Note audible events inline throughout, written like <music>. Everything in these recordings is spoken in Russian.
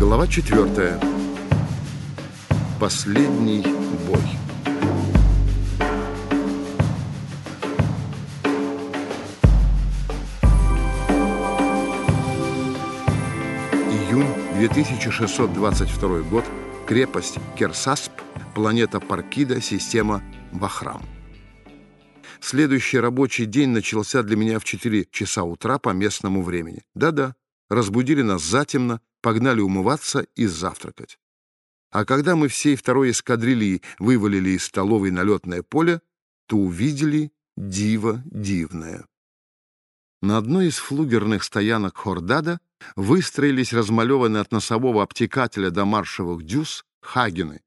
Глава четвертая. Последний бой. Июнь 2622 год. Крепость Керсасп. Планета Паркида. Система Вахрам. Следующий рабочий день начался для меня в 4 часа утра по местному времени. Да-да, разбудили нас затемно, погнали умываться и завтракать. А когда мы всей второй эскадрильи вывалили из столовой на летное поле, то увидели диво дивное. На одной из флугерных стоянок Хордада выстроились размалеванные от носового обтекателя до маршевых дюз хагены.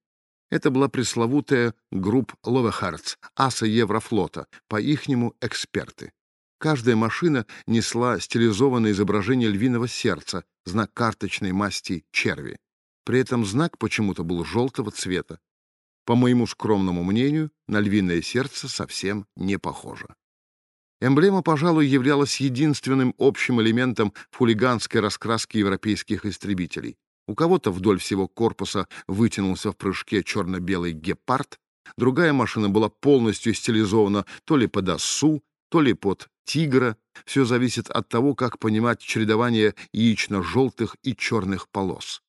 Это была пресловутая группа Ловехардс, аса Еврофлота, по-ихнему эксперты. Каждая машина несла стилизованное изображение львиного сердца, знак карточной масти черви. При этом знак почему-то был желтого цвета. По моему скромному мнению, на львиное сердце совсем не похоже. Эмблема, пожалуй, являлась единственным общим элементом хулиганской раскраске европейских истребителей. У кого-то вдоль всего корпуса вытянулся в прыжке черно-белый гепард, другая машина была полностью стилизована то ли под осу, то ли под тигра. Все зависит от того, как понимать чередование яично-желтых и черных полос.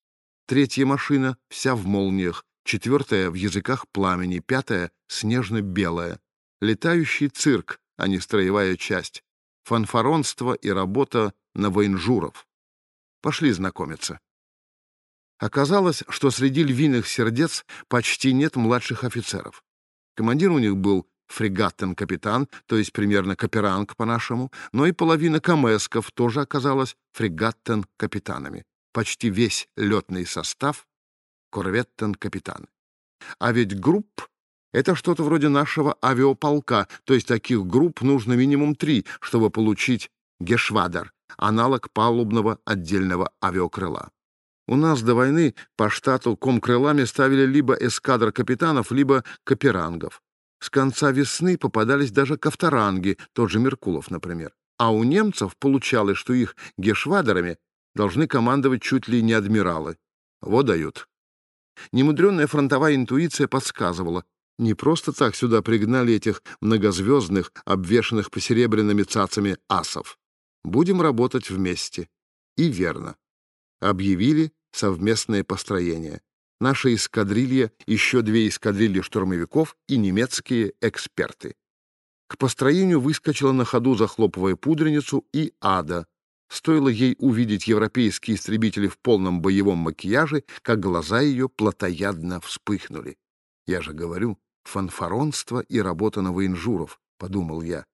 Третья машина вся в молниях, четвертая — в языках пламени, пятая — снежно-белая. Летающий цирк, а не строевая часть. Фанфаронство и работа на военжуров. Пошли знакомиться. Оказалось, что среди львиных сердец почти нет младших офицеров. Командир у них был фрегаттен-капитан, то есть примерно каперанг по-нашему, но и половина камесков тоже оказалась фрегаттен-капитанами. Почти весь летный состав — корветтен-капитаны. А ведь групп — это что-то вроде нашего авиаполка, то есть таких групп нужно минимум три, чтобы получить гешвадер, аналог палубного отдельного авиакрыла. У нас до войны по штату комкрылами ставили либо эскадр капитанов, либо каперангов. С конца весны попадались даже кафтаранги, тот же Меркулов, например. А у немцев получалось, что их гешвадерами должны командовать чуть ли не адмиралы. Вот дают. Немудренная фронтовая интуиция подсказывала, не просто так сюда пригнали этих многозвездных, обвешанных посеребряными цацами асов. Будем работать вместе. И верно. Объявили совместное построение наша эскадрилья, еще две эскадрильи штурмовиков и немецкие эксперты. К построению выскочила на ходу, захлопывая пудреницу, и ада. Стоило ей увидеть европейские истребители в полном боевом макияже, как глаза ее плотоядно вспыхнули. Я же говорю, фанфаронство и работа на военжуров, — подумал я.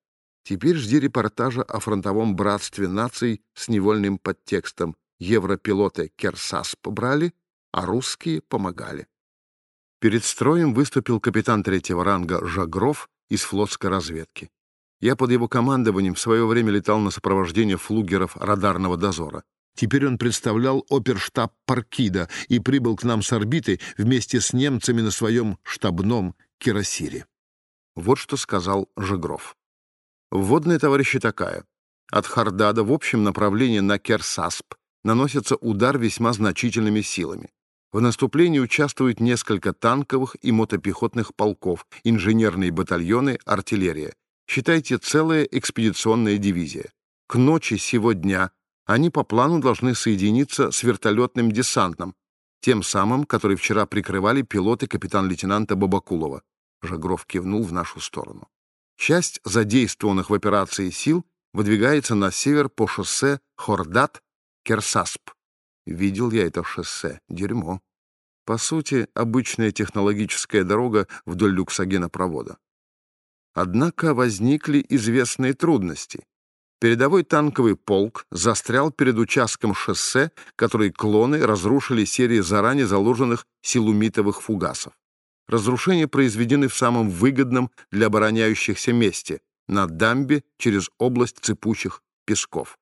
Теперь жди репортажа о фронтовом братстве наций с невольным подтекстом. Европилоты Керсас побрали, а русские помогали. Перед строем выступил капитан третьего ранга Жагров из флотской разведки. Я под его командованием в свое время летал на сопровождение флугеров радарного дозора. Теперь он представлял оперштаб Паркида и прибыл к нам с орбиты вместе с немцами на своем штабном кирасире. Вот что сказал Жегров. Вводная, товарищи, такая. От Хардада в общем направлении на Керсасп наносится удар весьма значительными силами. В наступлении участвуют несколько танковых и мотопехотных полков, инженерные батальоны, артиллерия. Считайте, целая экспедиционная дивизия. К ночи сего дня они по плану должны соединиться с вертолетным десантом, тем самым, который вчера прикрывали пилоты капитан-лейтенанта Бабакулова. Жагров кивнул в нашу сторону. Часть задействованных в операции сил выдвигается на север по шоссе Хордат-Керсасп. Видел я это шоссе. Дерьмо. По сути, обычная технологическая дорога вдоль люксогенопровода. Однако возникли известные трудности. Передовой танковый полк застрял перед участком шоссе, который клоны разрушили серией заранее заложенных силумитовых фугасов. Разрушения произведены в самом выгодном для обороняющихся месте — на дамбе через область цепучих песков.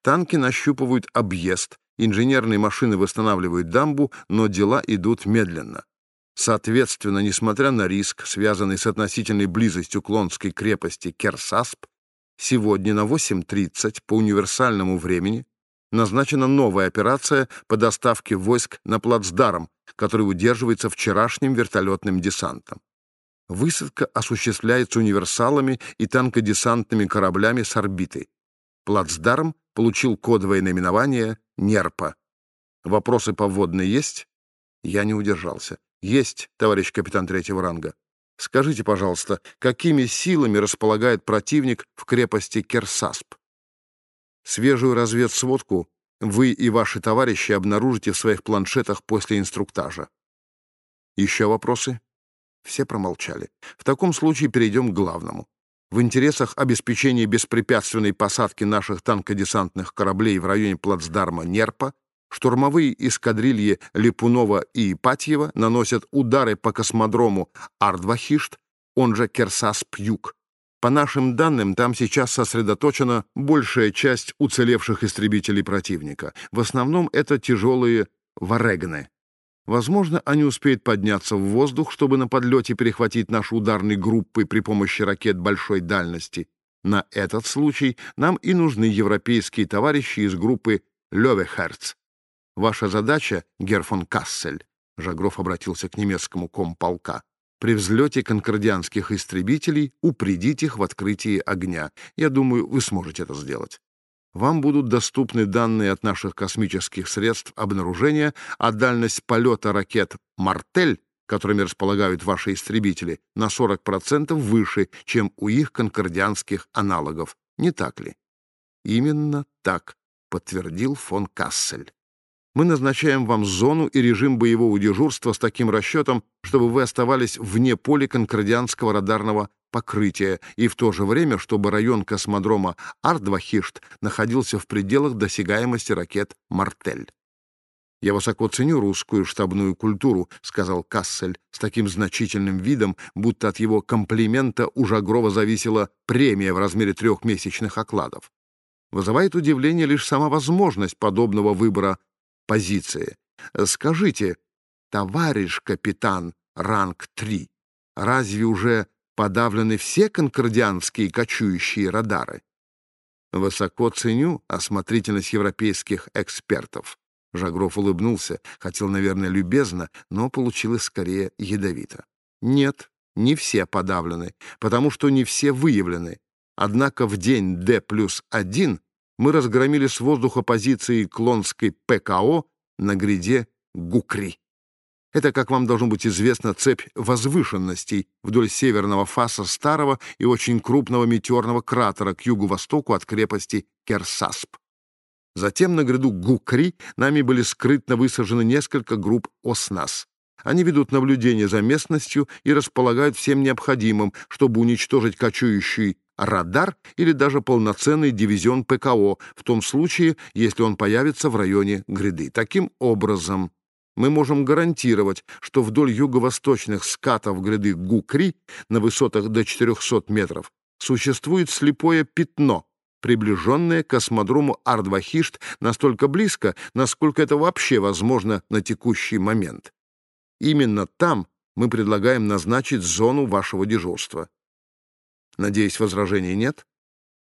Танки нащупывают объезд, Инженерные машины восстанавливают дамбу, но дела идут медленно. Соответственно, несмотря на риск, связанный с относительной близостью Клонской крепости Керсасп, сегодня на 8.30 по универсальному времени назначена новая операция по доставке войск на плацдарм, который удерживается вчерашним вертолетным десантом. Высадка осуществляется универсалами и танкодесантными кораблями с орбиты. Плацдарм получил кодовое наименование «Нерпа». Вопросы по вводной есть? Я не удержался. Есть, товарищ капитан третьего ранга. Скажите, пожалуйста, какими силами располагает противник в крепости Керсасп? Свежую разведсводку вы и ваши товарищи обнаружите в своих планшетах после инструктажа. Еще вопросы? Все промолчали. В таком случае перейдем к главному. В интересах обеспечения беспрепятственной посадки наших танкодесантных кораблей в районе плацдарма Нерпа штурмовые эскадрильи Липунова и Ипатьева наносят удары по космодрому Ардвахишт, он же Керсас-Пьюк. По нашим данным, там сейчас сосредоточена большая часть уцелевших истребителей противника. В основном это тяжелые «Варегны». Возможно, они успеют подняться в воздух, чтобы на подлете перехватить наши ударные группы при помощи ракет большой дальности. На этот случай нам и нужны европейские товарищи из группы «Левехерц». Ваша задача, Герфон Кассель, Жагров обратился к немецкому комполка, при взлете конкордианских истребителей упредить их в открытии огня. Я думаю, вы сможете это сделать вам будут доступны данные от наших космических средств обнаружения, а дальность полета ракет «Мартель», которыми располагают ваши истребители, на 40% выше, чем у их конкордианских аналогов. Не так ли? Именно так, подтвердил фон Кассель. Мы назначаем вам зону и режим боевого дежурства с таким расчетом, чтобы вы оставались вне поля конкордианского радарного покрытия и в то же время, чтобы район космодрома Ардвахишт находился в пределах досягаемости ракет «Мартель». «Я высоко ценю русскую штабную культуру», — сказал Кассель с таким значительным видом, будто от его комплимента у Жагрова зависела премия в размере трехмесячных окладов. Вызывает удивление лишь сама возможность подобного выбора позиции. Скажите, товарищ капитан, ранг 3, разве уже подавлены все конкордианские кочующие радары. Высоко ценю осмотрительность европейских экспертов. Жагров улыбнулся, хотел, наверное, любезно, но получилось скорее ядовито. Нет, не все подавлены, потому что не все выявлены. Однако в день Д плюс 1 мы разгромили с воздуха позиции Клонской ПКО на гряде Гукри. Это, как вам должно быть известно, цепь возвышенностей вдоль северного фаса старого и очень крупного метеорного кратера к юго-востоку от крепости Керсасп. Затем на гряду Гукри нами были скрытно высажены несколько групп ОСНАС. Они ведут наблюдение за местностью и располагают всем необходимым, чтобы уничтожить кочующий радар или даже полноценный дивизион ПКО, в том случае, если он появится в районе гряды. Таким образом, мы можем гарантировать, что вдоль юго-восточных скатов гряды Гукри на высотах до 400 метров существует слепое пятно, приближенное к космодрому Ардвахишт настолько близко, насколько это вообще возможно на текущий момент. Именно там мы предлагаем назначить зону вашего дежурства. Надеюсь, возражений нет?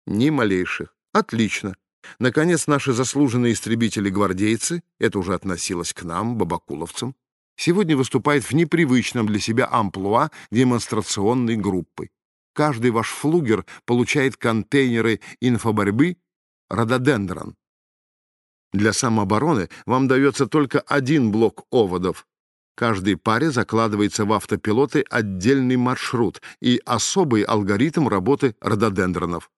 Ни малейших. Отлично. Наконец, наши заслуженные истребители-гвардейцы, это уже относилось к нам, бабакуловцам, сегодня выступают в непривычном для себя амплуа демонстрационной группы. Каждый ваш флугер получает контейнеры инфоборьбы «Рододендрон». Для самообороны вам дается только один блок оводов. Каждой паре закладывается в автопилоты отдельный маршрут и особый алгоритм работы рододендронов.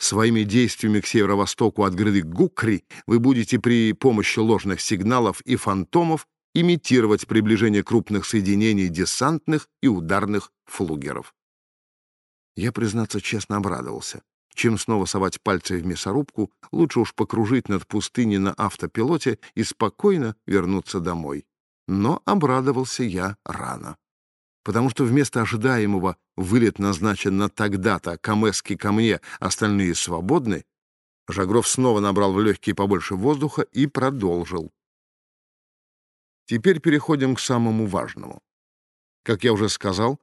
Своими действиями к северо-востоку от гряды Гукри вы будете при помощи ложных сигналов и фантомов имитировать приближение крупных соединений десантных и ударных флугеров. Я, признаться честно, обрадовался. Чем снова совать пальцы в мясорубку, лучше уж покружить над пустыней на автопилоте и спокойно вернуться домой. Но обрадовался я рано потому что вместо ожидаемого вылет назначен на тогда-то, Камески ко мне, остальные свободны, Жагров снова набрал в легкие побольше воздуха и продолжил. Теперь переходим к самому важному. Как я уже сказал,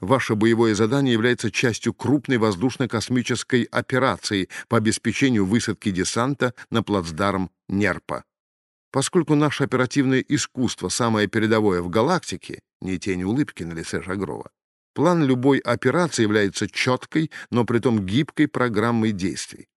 Ваше боевое задание является частью крупной воздушно-космической операции по обеспечению высадки десанта на плацдарм Нерпа. Поскольку наше оперативное искусство самое передовое в галактике, не тени улыбки на лице Жагрова, план любой операции является четкой, но притом гибкой программой действий.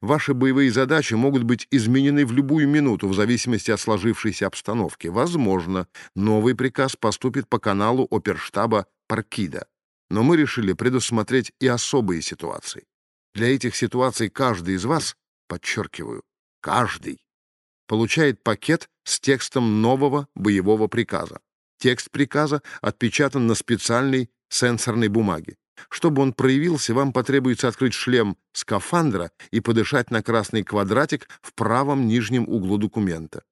Ваши боевые задачи могут быть изменены в любую минуту в зависимости от сложившейся обстановки. Возможно, новый приказ поступит по каналу оперштаба Паркида. Но мы решили предусмотреть и особые ситуации. Для этих ситуаций каждый из вас, подчеркиваю, каждый, получает пакет с текстом нового боевого приказа. Текст приказа отпечатан на специальной сенсорной бумаге. Чтобы он проявился, вам потребуется открыть шлем скафандра и подышать на красный квадратик в правом нижнем углу документа.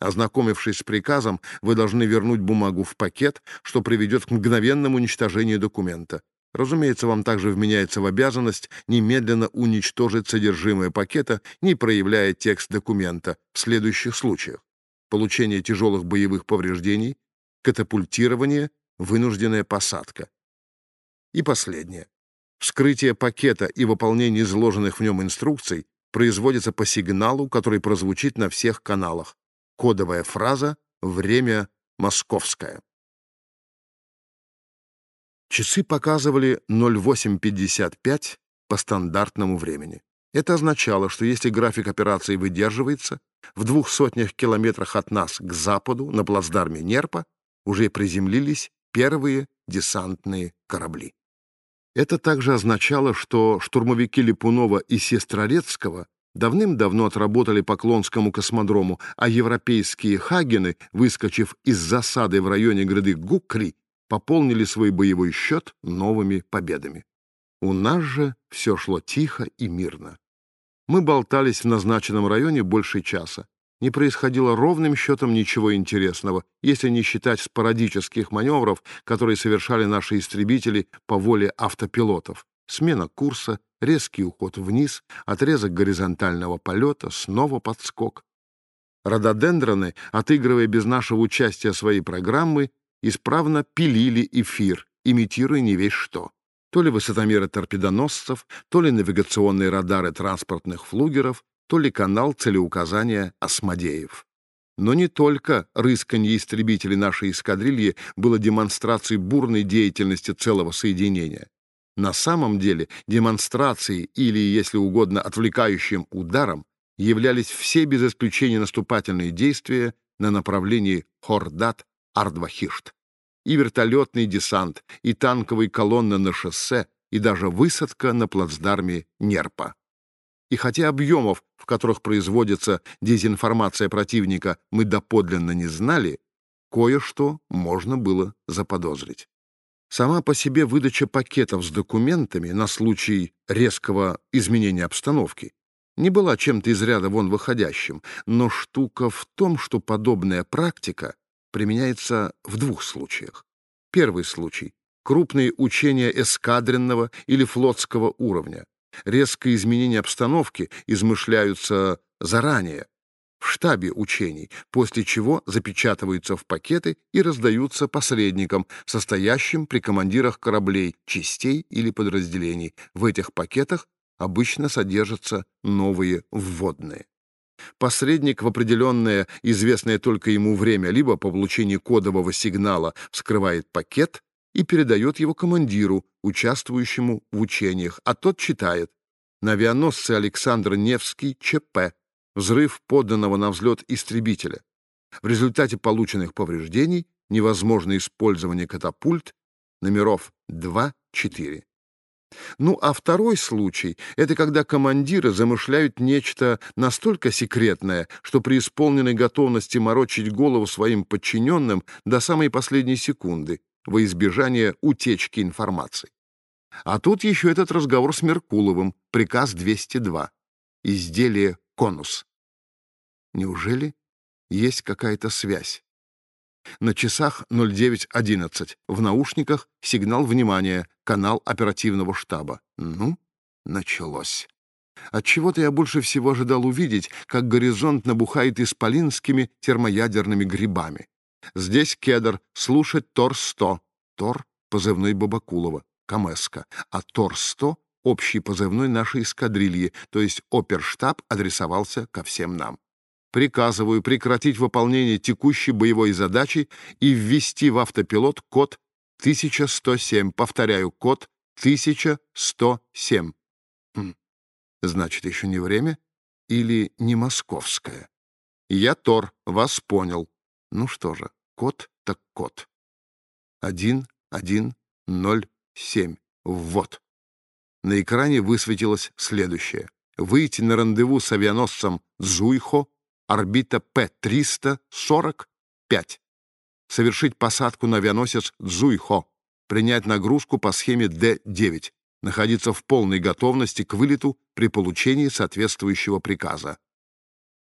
Ознакомившись с приказом, вы должны вернуть бумагу в пакет, что приведет к мгновенному уничтожению документа. Разумеется, вам также вменяется в обязанность немедленно уничтожить содержимое пакета, не проявляя текст документа в следующих случаях. Получение тяжелых боевых повреждений, катапультирование, вынужденная посадка. И последнее. Вскрытие пакета и выполнение изложенных в нем инструкций производится по сигналу, который прозвучит на всех каналах. Кодовая фраза «Время московское». Часы показывали 08.55 по стандартному времени. Это означало, что если график операции выдерживается, в двух сотнях километрах от нас к западу, на плацдарме Нерпа, уже приземлились первые десантные корабли. Это также означало, что штурмовики Липунова и Сестрорецкого давным-давно отработали по Клонскому космодрому, а европейские Хагены, выскочив из засады в районе гряды Гукри, пополнили свой боевой счет новыми победами. У нас же все шло тихо и мирно. Мы болтались в назначенном районе больше часа. Не происходило ровным счетом ничего интересного, если не считать спорадических маневров, которые совершали наши истребители по воле автопилотов. Смена курса, резкий уход вниз, отрезок горизонтального полета, снова подскок. Рододендроны, отыгрывая без нашего участия свои программы, исправно пилили эфир, имитируя не весь что. То ли высотомеры торпедоносцев, то ли навигационные радары транспортных флугеров, то ли канал целеуказания «Осмодеев». Но не только рысканье истребителей нашей эскадрильи было демонстрацией бурной деятельности целого соединения. На самом деле демонстрацией или, если угодно, отвлекающим ударом являлись все без исключения наступательные действия на направлении Хордат-Ардвахишт. И вертолетный десант, и танковые колонны на шоссе, и даже высадка на плацдарме Нерпа. И хотя объемов, в которых производится дезинформация противника, мы доподлинно не знали, кое-что можно было заподозрить. Сама по себе выдача пакетов с документами на случай резкого изменения обстановки не была чем-то из ряда вон выходящим, но штука в том, что подобная практика применяется в двух случаях. Первый случай — крупные учения эскадренного или флотского уровня. Резкое изменение обстановки измышляются заранее, в штабе учений, после чего запечатываются в пакеты и раздаются посредникам, состоящим при командирах кораблей, частей или подразделений. В этих пакетах обычно содержатся новые вводные. Посредник в определенное, известное только ему время, либо по получении кодового сигнала вскрывает пакет и передает его командиру, участвующему в учениях, а тот читает на авианосце Александр Невский ЧП взрыв подданного на взлет истребителя. В результате полученных повреждений невозможно использование катапульт номеров 2-4. Ну, а второй случай — это когда командиры замышляют нечто настолько секретное, что при исполненной готовности морочить голову своим подчиненным до самой последней секунды во избежание утечки информации. А тут еще этот разговор с Меркуловым, приказ 202. Изделие конус. Неужели есть какая-то связь? На часах 09.11. В наушниках сигнал внимания, канал оперативного штаба. Ну, началось. Отчего-то я больше всего ожидал увидеть, как горизонт набухает исполинскими термоядерными грибами. Здесь кедр, слушать Тор-100. Тор позывной Бабакулова, Камеска, а Тор-100 — общий позывной нашей эскадрильи, то есть оперштаб адресовался ко всем нам. Приказываю прекратить выполнение текущей боевой задачи и ввести в автопилот код 1107. Повторяю, код 1107. Хм. Значит, еще не время или не московское? Я Тор, вас понял. Ну что же, код так код. Один, один, ноль, семь. Вот. На экране высветилось следующее. Выйти на рандеву с авианосцем Зуйхо орбита П-345. Совершить посадку на авианосец Цзуйхо, принять нагрузку по схеме Д-9, находиться в полной готовности к вылету при получении соответствующего приказа.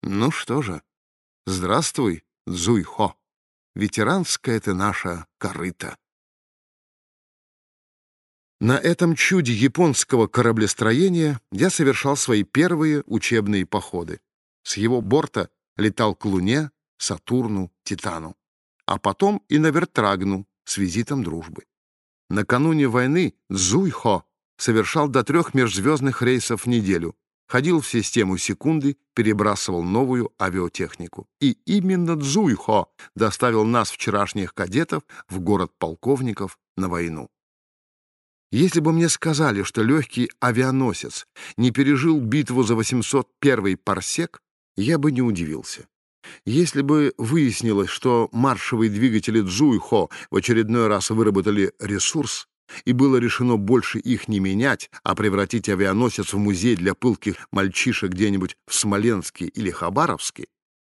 Ну что же, здравствуй, Цзуйхо. Ветеранская ты наша корыта. На этом чуде японского кораблестроения я совершал свои первые учебные походы. С его борта летал к Луне, Сатурну, Титану, а потом и на Вертрагну с визитом дружбы. Накануне войны Цзуйхо совершал до трех межзвездных рейсов в неделю, ходил в систему секунды, перебрасывал новую авиатехнику. И именно Цзуйхо доставил нас, вчерашних кадетов, в город полковников на войну. Если бы мне сказали, что легкий авианосец не пережил битву за 801 парсек, я бы не удивился. Если бы выяснилось, что маршевые двигатели Цзуйхо в очередной раз выработали ресурс, и было решено больше их не менять, а превратить авианосец в музей для пылких мальчишек где-нибудь в Смоленске или Хабаровске,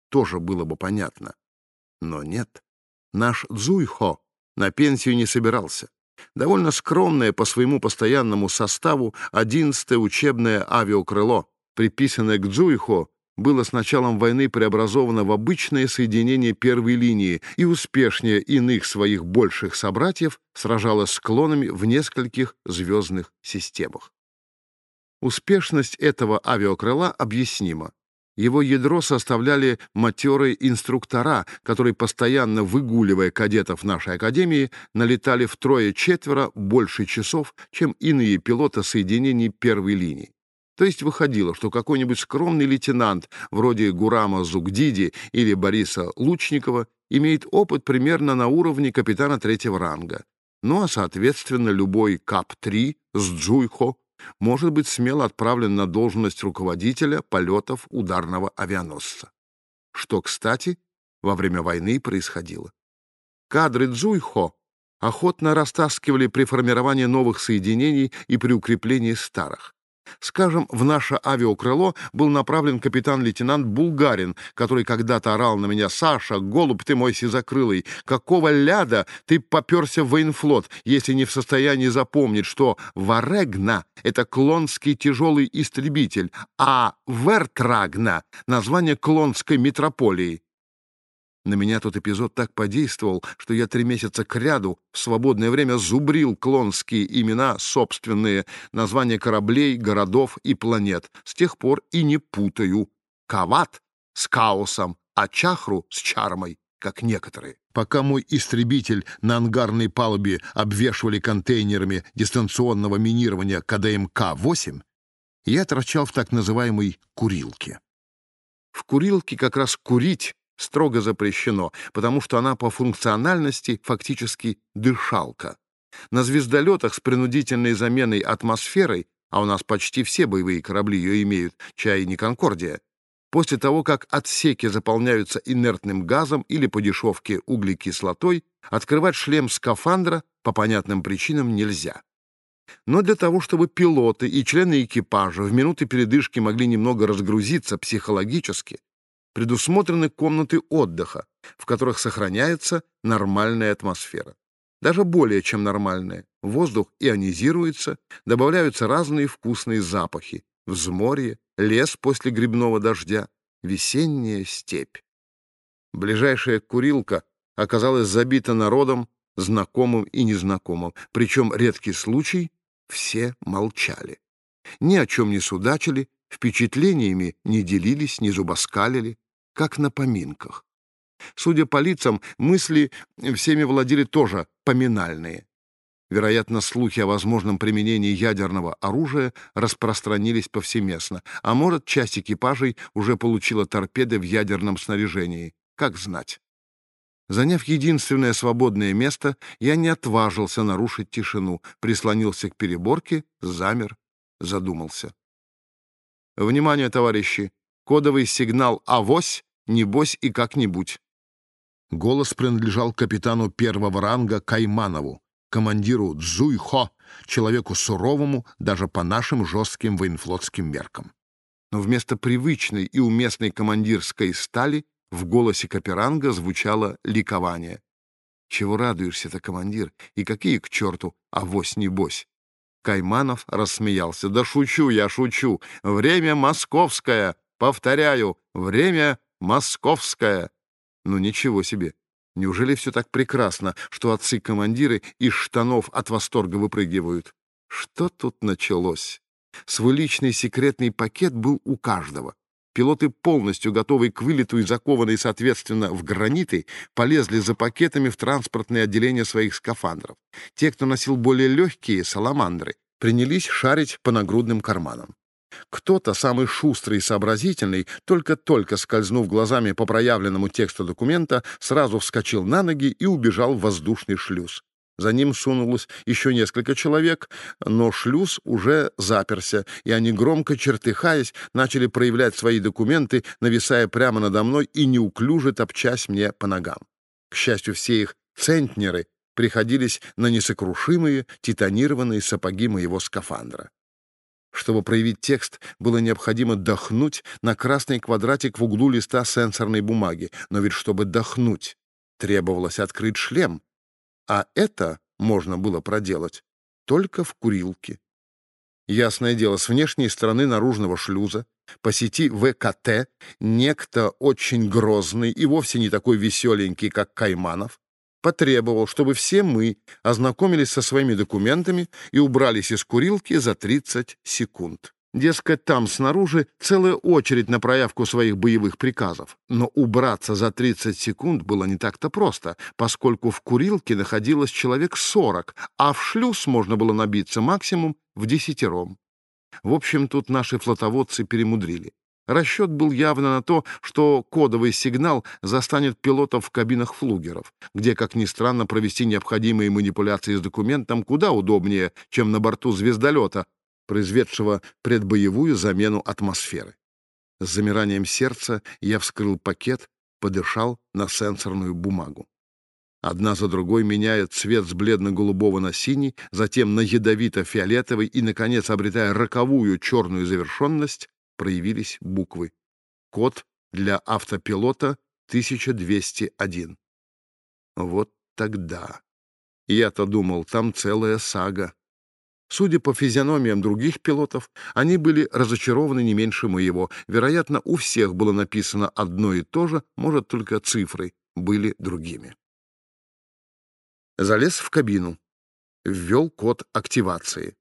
тоже было бы понятно. Но нет, наш Цзуйхо на пенсию не собирался. Довольно скромное по своему постоянному составу 11-е учебное авиакрыло, приписанное к Цзуйхо было с началом войны преобразовано в обычное соединение первой линии и успешнее иных своих больших собратьев сражалось с клонами в нескольких звездных системах. Успешность этого авиакрыла объяснима. Его ядро составляли матерые инструктора, которые, постоянно выгуливая кадетов нашей академии, налетали втрое-четверо больше часов, чем иные пилоты соединений первой линии. То есть выходило, что какой-нибудь скромный лейтенант, вроде Гурама Зугдиди или Бориса Лучникова, имеет опыт примерно на уровне капитана третьего ранга. Ну а, соответственно, любой КАП-3 с Джуйхо может быть смело отправлен на должность руководителя полетов ударного авианосца. Что, кстати, во время войны происходило. Кадры Джуйхо охотно растаскивали при формировании новых соединений и при укреплении старых. Скажем, в наше авиакрыло был направлен капитан-лейтенант Булгарин, который когда-то орал на меня «Саша, голубь ты мой сизокрылый, какого ляда ты поперся в военфлот, если не в состоянии запомнить, что Варегна — это клонский тяжелый истребитель, а Вертрагна — название клонской метрополии?» На меня тот эпизод так подействовал, что я три месяца кряду в свободное время зубрил клонские имена собственные, названия кораблей, городов и планет. С тех пор и не путаю. Кават с Каосом, а Чахру с Чармой, как некоторые. Пока мой истребитель на ангарной палубе обвешивали контейнерами дистанционного минирования КДМК-8, я торчал в так называемой «курилке». В курилке как раз курить строго запрещено, потому что она по функциональности фактически дышалка. На звездолетах с принудительной заменой атмосферой, а у нас почти все боевые корабли ее имеют, чай не «Конкордия», после того, как отсеки заполняются инертным газом или по дешевке углекислотой, открывать шлем скафандра по понятным причинам нельзя. Но для того, чтобы пилоты и члены экипажа в минуты передышки могли немного разгрузиться психологически, предусмотрены комнаты отдыха, в которых сохраняется нормальная атмосфера. Даже более чем нормальная. Воздух ионизируется, добавляются разные вкусные запахи. Взморье, лес после грибного дождя, весенняя степь. Ближайшая курилка оказалась забита народом, знакомым и незнакомым, причем редкий случай — все молчали. Ни о чем не судачили, впечатлениями не делились, не зубоскалили как на поминках. Судя по лицам, мысли всеми владели тоже поминальные. Вероятно, слухи о возможном применении ядерного оружия распространились повсеместно, а может, часть экипажей уже получила торпеды в ядерном снаряжении. Как знать. Заняв единственное свободное место, я не отважился нарушить тишину, прислонился к переборке, замер, задумался. «Внимание, товарищи! Кодовый сигнал «Авось», «Небось» и «Как-нибудь». Голос принадлежал капитану первого ранга Кайманову, командиру Цзуйхо, человеку суровому даже по нашим жестким военфлотским меркам. Но вместо привычной и уместной командирской стали в голосе Каперанга звучало ликование. «Чего радуешься-то, командир? И какие к черту авось-небось?» Кайманов рассмеялся. «Да шучу я, шучу. Время московское. Повторяю, время московское». «Ну ничего себе. Неужели все так прекрасно, что отцы-командиры из штанов от восторга выпрыгивают? Что тут началось? Свой личный секретный пакет был у каждого. Пилоты, полностью готовые к вылету и закованные, соответственно, в граниты, полезли за пакетами в транспортное отделение своих скафандров. Те, кто носил более легкие, саламандры, принялись шарить по нагрудным карманам. Кто-то, самый шустрый и сообразительный, только-только скользнув глазами по проявленному тексту документа, сразу вскочил на ноги и убежал в воздушный шлюз. За ним сунулось еще несколько человек, но шлюз уже заперся, и они, громко чертыхаясь, начали проявлять свои документы, нависая прямо надо мной и неуклюже топчась мне по ногам. К счастью, все их центнеры приходились на несокрушимые титанированные сапоги моего скафандра. Чтобы проявить текст, было необходимо дохнуть на красный квадратик в углу листа сенсорной бумаги. Но ведь чтобы дохнуть, требовалось открыть шлем, а это можно было проделать только в курилке. Ясное дело, с внешней стороны наружного шлюза по сети ВКТ некто очень грозный и вовсе не такой веселенький, как Кайманов, потребовал, чтобы все мы ознакомились со своими документами и убрались из курилки за 30 секунд. Дескать, там снаружи целая очередь на проявку своих боевых приказов. Но убраться за 30 секунд было не так-то просто, поскольку в курилке находилось человек 40, а в шлюз можно было набиться максимум в десятером. В общем, тут наши флотоводцы перемудрили. Расчет был явно на то, что кодовый сигнал застанет пилотов в кабинах флугеров, где, как ни странно, провести необходимые манипуляции с документом куда удобнее, чем на борту звездолета, произведшего предбоевую замену атмосферы. С замиранием сердца я вскрыл пакет, подышал на сенсорную бумагу. Одна за другой меняет цвет с бледно-голубого на синий, затем на ядовито-фиолетовый и, наконец, обретая роковую черную завершенность, проявились буквы. Код для автопилота 1201. Вот тогда. Я-то думал, там целая сага. Судя по физиономиям других пилотов, они были разочарованы не меньше моего. Вероятно, у всех было написано одно и то же, может, только цифры были другими. Залез в кабину. Ввел код активации.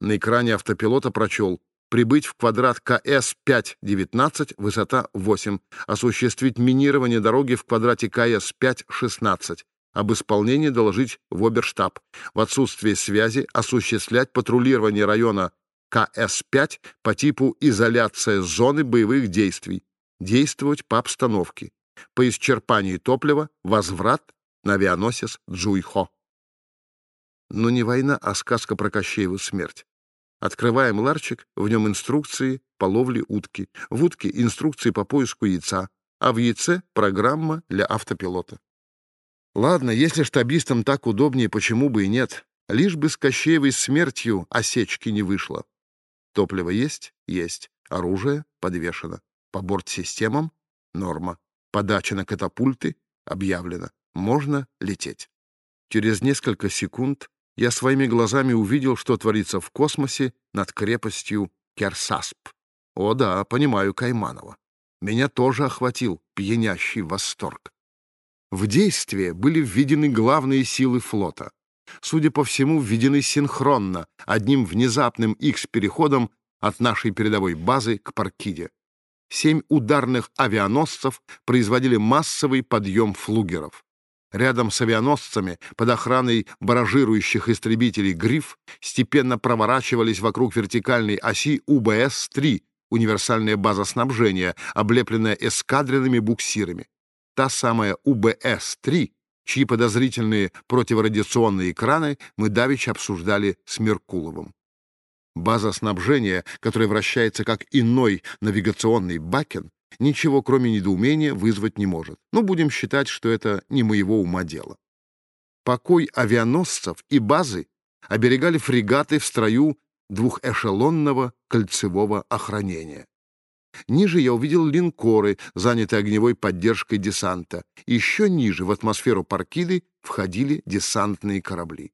На экране автопилота прочел прибыть в квадрат КС-5-19, высота 8, осуществить минирование дороги в квадрате КС-5-16, об исполнении доложить в оберштаб, в отсутствие связи осуществлять патрулирование района КС-5 по типу изоляция зоны боевых действий, действовать по обстановке, по исчерпании топлива, возврат на авианосец Джуйхо. Но не война, а сказка про Кощееву смерть. Открываем ларчик, в нем инструкции по ловле утки, в утке инструкции по поиску яйца, а в яйце программа для автопилота. Ладно, если штабистам так удобнее, почему бы и нет? Лишь бы с Кощеевой смертью осечки не вышло. Топливо есть? Есть. Оружие подвешено. По бортсистемам — норма. Подача на катапульты объявлена. Можно лететь. Через несколько секунд я своими глазами увидел, что творится в космосе над крепостью Керсасп. О да, понимаю Кайманова. Меня тоже охватил пьянящий восторг. В действие были введены главные силы флота. Судя по всему, введены синхронно, одним внезапным X-переходом от нашей передовой базы к Паркиде. Семь ударных авианосцев производили массовый подъем флугеров. Рядом с авианосцами, под охраной баражирующих истребителей «Гриф», степенно проворачивались вокруг вертикальной оси УБС-3, универсальная база снабжения, облепленная эскадренными буксирами. Та самая УБС-3, чьи подозрительные противорадиационные экраны мы давеча обсуждали с Меркуловым. База снабжения, которая вращается как иной навигационный бакен, ничего, кроме недоумения, вызвать не может. Но будем считать, что это не моего ума дело. Покой авианосцев и базы оберегали фрегаты в строю двухэшелонного кольцевого охранения. Ниже я увидел линкоры, занятые огневой поддержкой десанта. Еще ниже, в атмосферу Паркиды, входили десантные корабли.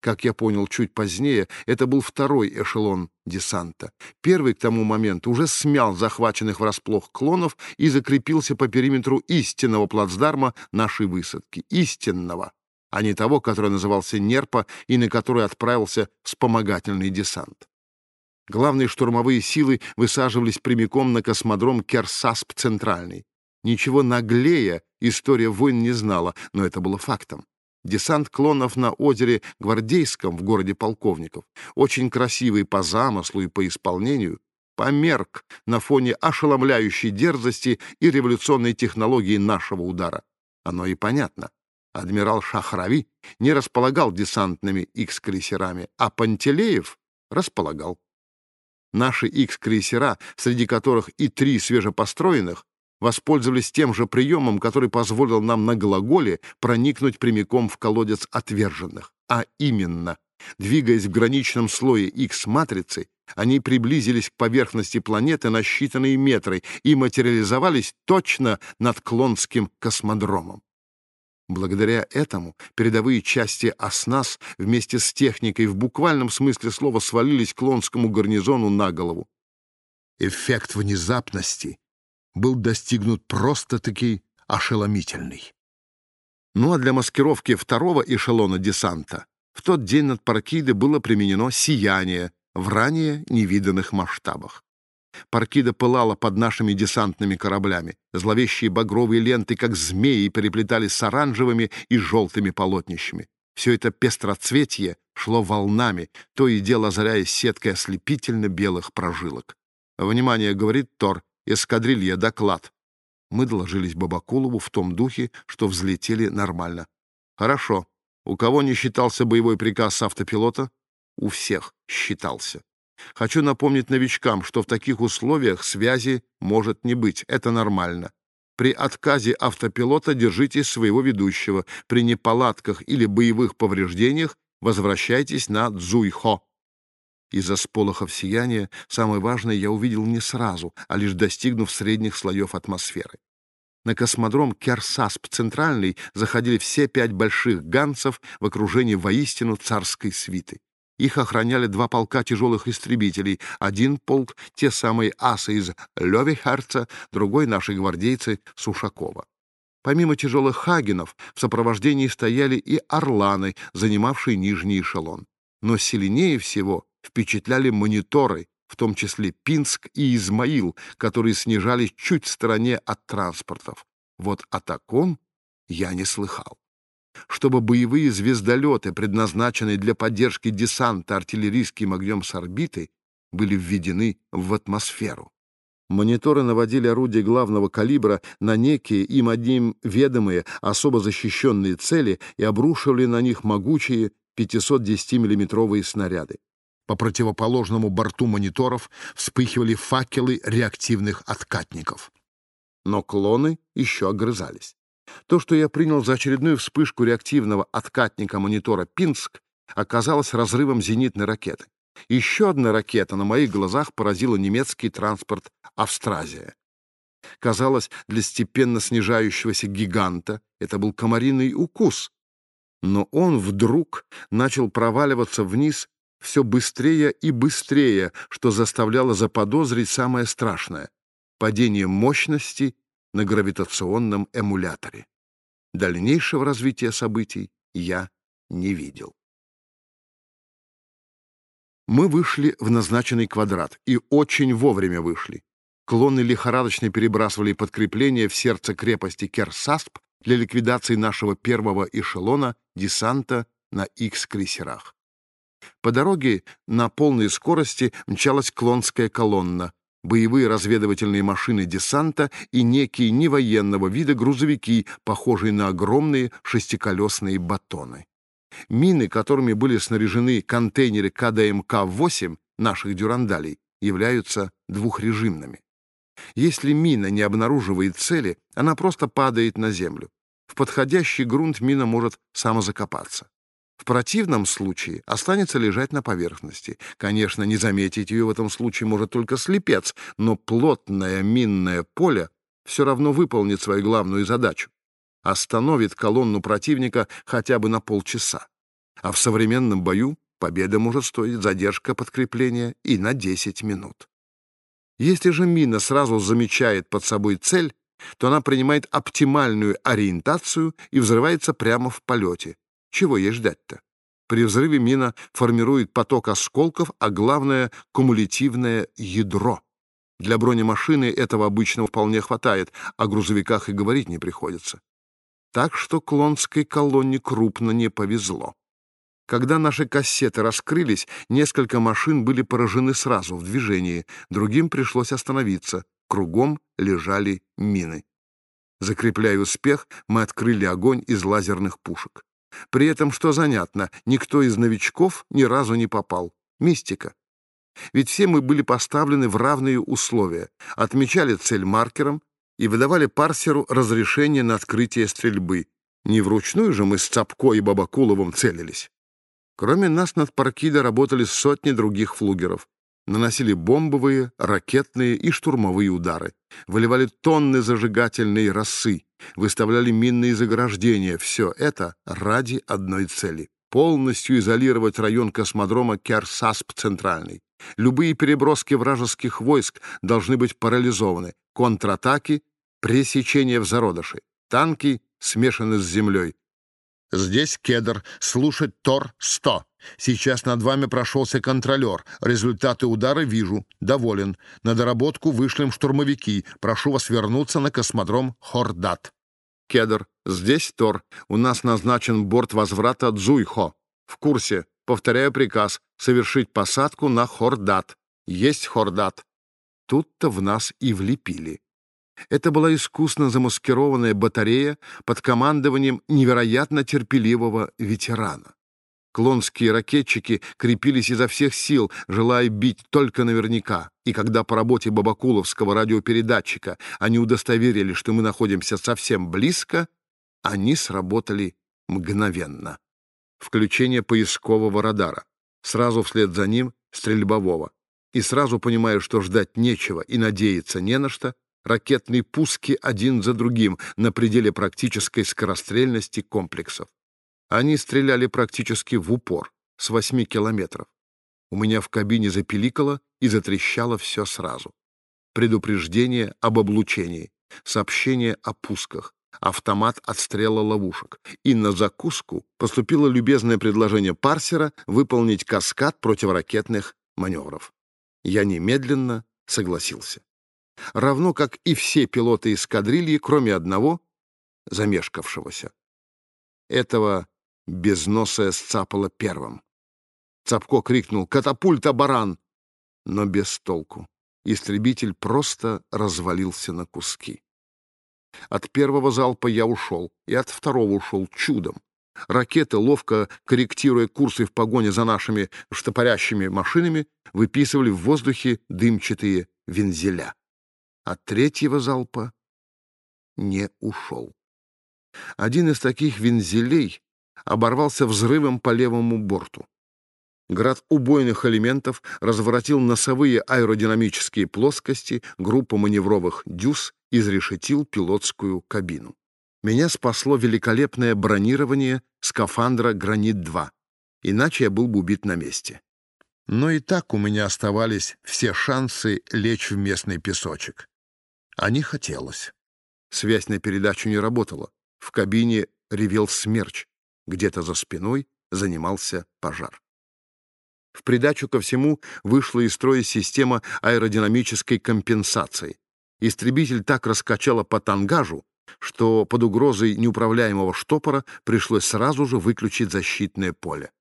Как я понял чуть позднее, это был второй эшелон десанта. Первый к тому моменту уже смял захваченных врасплох клонов и закрепился по периметру истинного плацдарма нашей высадки. Истинного, а не того, который назывался Нерпа и на который отправился вспомогательный десант. Главные штурмовые силы высаживались прямиком на космодром Керсасп-Центральный. Ничего наглее история войн не знала, но это было фактом. Десант клонов на озере Гвардейском в городе полковников, очень красивый по замыслу и по исполнению, померк на фоне ошеломляющей дерзости и революционной технологии нашего удара. Оно и понятно. Адмирал Шахрави не располагал десантными X-крейсерами, а Пантелеев располагал. Наши X-крейсера, среди которых и три свежепостроенных, воспользовались тем же приемом, который позволил нам на глаголе проникнуть прямиком в колодец отверженных. А именно, двигаясь в граничном слое X-матрицы, они приблизились к поверхности планеты на считанные метры и материализовались точно над Клонским космодромом. Благодаря этому передовые части ОСНАС вместе с техникой в буквальном смысле слова свалились Клонскому гарнизону на голову. Эффект внезапности был достигнут просто-таки ошеломительный. Ну а для маскировки второго эшелона десанта в тот день над Паркидой было применено сияние в ранее невиданных масштабах. Паркида пылала под нашими десантными кораблями. Зловещие багровые ленты, как змеи, переплетались с оранжевыми и желтыми полотнищами. Все это пестроцветье шло волнами, то и дело озаряясь сеткой ослепительно-белых прожилок. «Внимание!» — говорит Тор. «Эскадрилья, доклад!» Мы доложились Бабакулову в том духе, что взлетели нормально. «Хорошо. У кого не считался боевой приказ автопилота?» «У всех считался. Хочу напомнить новичкам, что в таких условиях связи может не быть. Это нормально. При отказе автопилота держитесь своего ведущего. При неполадках или боевых повреждениях возвращайтесь на Цзуйхо. Из-за сполохов сияния самое важное я увидел не сразу, а лишь достигнув средних слоев атмосферы. На космодром Керсасп Центральный заходили все пять больших ганцев в окружении воистину царской свиты. Их охраняли два полка тяжелых истребителей, один полк — те самые асы из Левихерца, другой — наши гвардейцы Сушакова. Помимо тяжелых хагенов, в сопровождении стояли и орланы, занимавшие нижний эшелон. Но сильнее всего впечатляли мониторы, в том числе Пинск и Измаил, которые снижались чуть в стороне от транспортов. Вот о таком я не слыхал чтобы боевые звездолеты, предназначенные для поддержки десанта артиллерийским огнем с орбиты, были введены в атмосферу. Мониторы наводили орудия главного калибра на некие им одним ведомые, особо защищенные цели и обрушивали на них могучие 510 миллиметровые снаряды. По противоположному борту мониторов вспыхивали факелы реактивных откатников. Но клоны еще огрызались. То, что я принял за очередную вспышку реактивного откатника монитора «Пинск», оказалось разрывом зенитной ракеты. Еще одна ракета на моих глазах поразила немецкий транспорт «Австразия». Казалось, для степенно снижающегося гиганта это был комариный укус. Но он вдруг начал проваливаться вниз все быстрее и быстрее, что заставляло заподозрить самое страшное — падение мощности на гравитационном эмуляторе. Дальнейшего развития событий я не видел. Мы вышли в назначенный квадрат, и очень вовремя вышли. Клоны лихорадочно перебрасывали подкрепление в сердце крепости Керсасп, для ликвидации нашего первого эшелона десанта на X-крейсерах. По дороге на полной скорости мчалась клонская колонна, боевые разведывательные машины десанта и некие невоенного вида грузовики, похожие на огромные шестиколесные батоны. Мины, которыми были снаряжены контейнеры КДМК-8 наших дюрандалей, являются двухрежимными. Если мина не обнаруживает цели, она просто падает на землю. В подходящий грунт мина может самозакопаться. В противном случае останется лежать на поверхности. Конечно, не заметить ее в этом случае может только слепец, но плотное минное поле все равно выполнит свою главную задачу. Остановит колонну противника хотя бы на полчаса. А в современном бою победа может стоить задержка подкрепления и на 10 минут. Если же мина сразу замечает под собой цель, то она принимает оптимальную ориентацию и взрывается прямо в полете. Чего ей ждать-то? При взрыве мина формирует поток осколков, а главное — кумулятивное ядро. Для бронемашины этого обычно вполне хватает, о грузовиках и говорить не приходится. Так что клонской колонне крупно не повезло. Когда наши кассеты раскрылись, несколько машин были поражены сразу в движении, другим пришлось остановиться. Кругом лежали мины. Закрепляя успех, мы открыли огонь из лазерных пушек. При этом, что занятно, никто из новичков ни разу не попал. Мистика. Ведь все мы были поставлены в равные условия, отмечали цель маркером и выдавали парсеру разрешение на открытие стрельбы. Не вручную же мы с Цапко и Бабакуловым целились. Кроме нас над Паркидо работали сотни других флугеров. Наносили бомбовые, ракетные и штурмовые удары. Выливали тонны зажигательной росы. Выставляли минные заграждения. Все это ради одной цели — полностью изолировать район космодрома Керсасп-Центральный. Любые переброски вражеских войск должны быть парализованы. Контратаки — пресечение в зародыши. Танки смешаны с землей. Здесь кедр. Слушать Тор-100. Сейчас над вами прошелся контролер. Результаты удара вижу. Доволен. На доработку вышлем штурмовики. Прошу вас вернуться на космодром Хордат. Кедр. Здесь Тор. У нас назначен борт возврата Дзуйхо. В курсе. Повторяю приказ. Совершить посадку на Хордат. Есть Хордат. Тут-то в нас и влепили. Это была искусно замаскированная батарея под командованием невероятно терпеливого ветерана. Клонские ракетчики крепились изо всех сил, желая бить только наверняка. И когда по работе Бабакуловского радиопередатчика они удостоверили, что мы находимся совсем близко, они сработали мгновенно. Включение поискового радара. Сразу вслед за ним стрельбового. И сразу понимая, что ждать нечего и надеяться не на что, ракетные пуски один за другим на пределе практической скорострельности комплексов. Они стреляли практически в упор, с восьми километров. У меня в кабине запиликало и затрещало все сразу. Предупреждение об облучении, сообщение о пусках, автомат отстрела ловушек. И на закуску поступило любезное предложение парсера выполнить каскад противоракетных маневров. Я немедленно согласился равно как и все пилоты эскадрильи, кроме одного, замешкавшегося. Этого безносая сцапала первым. Цапко крикнул «Катапульта, баран!» Но без толку. Истребитель просто развалился на куски. От первого залпа я ушел, и от второго ушел чудом. Ракеты, ловко корректируя курсы в погоне за нашими штопорящими машинами, выписывали в воздухе дымчатые вензеля от третьего залпа не ушел. Один из таких вензелей оборвался взрывом по левому борту. Град убойных элементов разворотил носовые аэродинамические плоскости, группу маневровых дюз изрешетил пилотскую кабину. Меня спасло великолепное бронирование скафандра «Гранит-2», иначе я был бы убит на месте. Но и так у меня оставались все шансы лечь в местный песочек. А не хотелось. Связь на передачу не работала. В кабине ревел смерч. Где-то за спиной занимался пожар. В придачу ко всему вышла из строя система аэродинамической компенсации. Истребитель так раскачало по тангажу, что под угрозой неуправляемого штопора пришлось сразу же выключить защитное поле.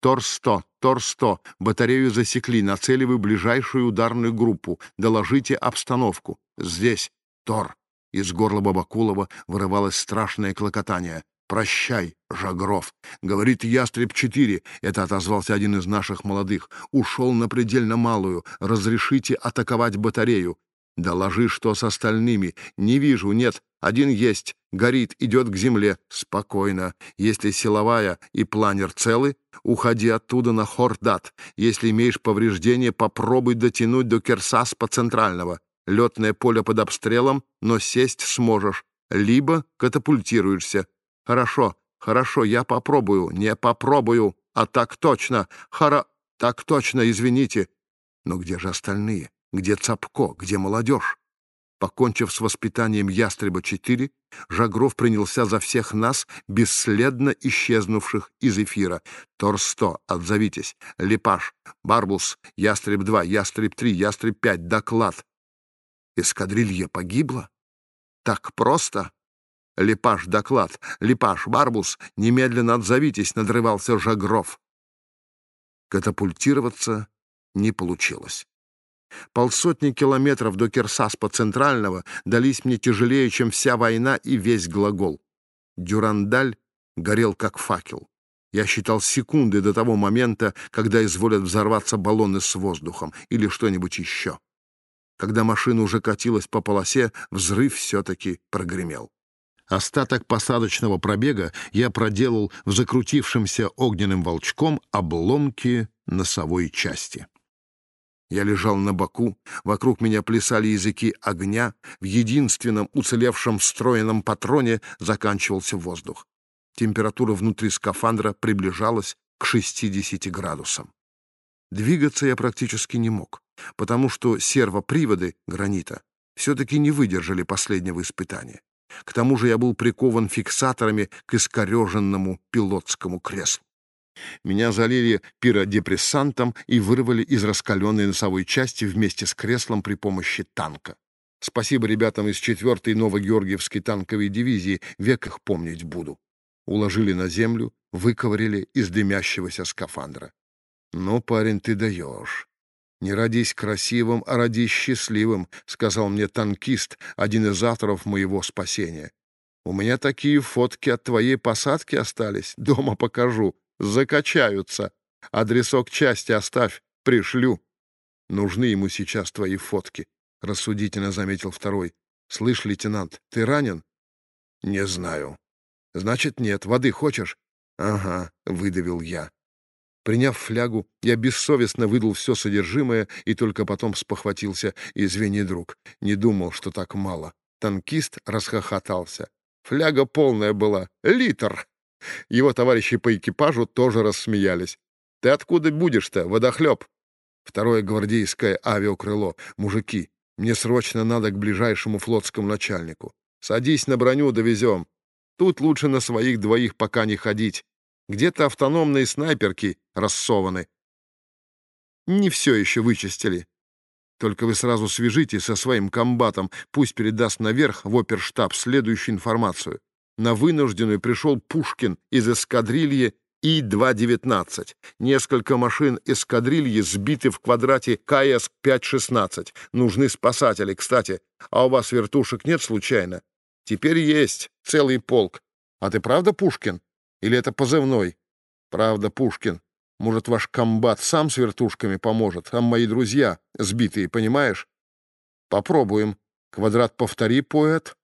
Тор-100, Тор-100, батарею засекли, нацеливаю ближайшую ударную группу. Доложите обстановку. Здесь, Тор. Из горла Бабакулова вырывалось страшное клокотание. «Прощай, Жагров!» — говорит Ястреб-4. Это отозвался один из наших молодых. «Ушел на предельно малую. Разрешите атаковать батарею. Доложи, что с остальными. Не вижу, нет. Один есть. Горит, идет к земле. Спокойно. Если силовая и планер целы, уходи оттуда на Хордат. Если имеешь повреждения, попробуй дотянуть до Керсаспа центрального. Летное поле под обстрелом, но сесть сможешь. Либо катапультируешься. Хорошо, хорошо, я попробую. Не попробую. А так точно. Хара... Так точно, извините. Но где же остальные? Где Цапко? Где молодежь? Покончив с воспитанием «Ястреба-4», Жагров принялся за всех нас, бесследно исчезнувших из эфира. Тор-100, отзовитесь. Лепаш, Барбус, Ястреб-2, Ястреб-3, Ястреб-5, доклад. Эскадрилья погибла? Так просто? Лепаш, доклад. Лепаш, Барбус, немедленно отзовитесь, надрывался Жагров. Катапультироваться не получилось. Полсотни километров до Керсаспа Центрального дались мне тяжелее, чем вся война и весь глагол. Дюрандаль горел как факел. Я считал секунды до того момента, когда изволят взорваться баллоны с воздухом или что-нибудь еще. Когда машина уже катилась по полосе, взрыв все-таки прогремел. Остаток посадочного пробега я проделал в закрутившемся огненным волчком обломки носовой части. Я лежал на боку, вокруг меня плясали языки огня, в единственном уцелевшем встроенном патроне заканчивался воздух. Температура внутри скафандра приближалась к 60 градусам. Двигаться я практически не мог, потому что сервоприводы гранита все-таки не выдержали последнего испытания. К тому же я был прикован фиксаторами к искореженному пилотскому креслу. Меня залили пиродепрессантом и вырвали из раскаленной носовой части вместе с креслом при помощи танка. Спасибо ребятам из 4-й Новогеоргиевской танковой дивизии, век их помнить буду. Уложили на землю, выковырили из дымящегося скафандра. «Ну, парень, ты даешь. Не родись красивым, а родись счастливым», — сказал мне танкист, один из авторов моего спасения. «У меня такие фотки от твоей посадки остались. Дома покажу закачаются. Адресок части оставь, пришлю. Нужны ему сейчас твои фотки, — рассудительно заметил второй. Слышь, лейтенант, ты ранен? Не знаю. Значит, нет. Воды хочешь? Ага, — выдавил я. Приняв флягу, я бессовестно выдал все содержимое и только потом спохватился. Извини, друг, не думал, что так мало. Танкист расхохотался. Фляга полная была. Литр! Его товарищи по экипажу тоже рассмеялись. «Ты откуда будешь-то, водохлеб?» Второе гвардейское авиакрыло. «Мужики, мне срочно надо к ближайшему флотскому начальнику. Садись на броню, довезем. Тут лучше на своих двоих пока не ходить. Где-то автономные снайперки рассованы. Не все еще вычистили. Только вы сразу свяжитесь со своим комбатом, пусть передаст наверх в оперштаб следующую информацию на вынужденную пришел Пушкин из эскадрильи И-219. Несколько машин эскадрильи сбиты в квадрате КС-516. Нужны спасатели, кстати. А у вас вертушек нет случайно? Теперь есть целый полк. А ты правда Пушкин? Или это позывной? Правда, Пушкин. Может, ваш комбат сам с вертушками поможет, а мои друзья сбитые, понимаешь? Попробуем. Квадрат повтори, поэт.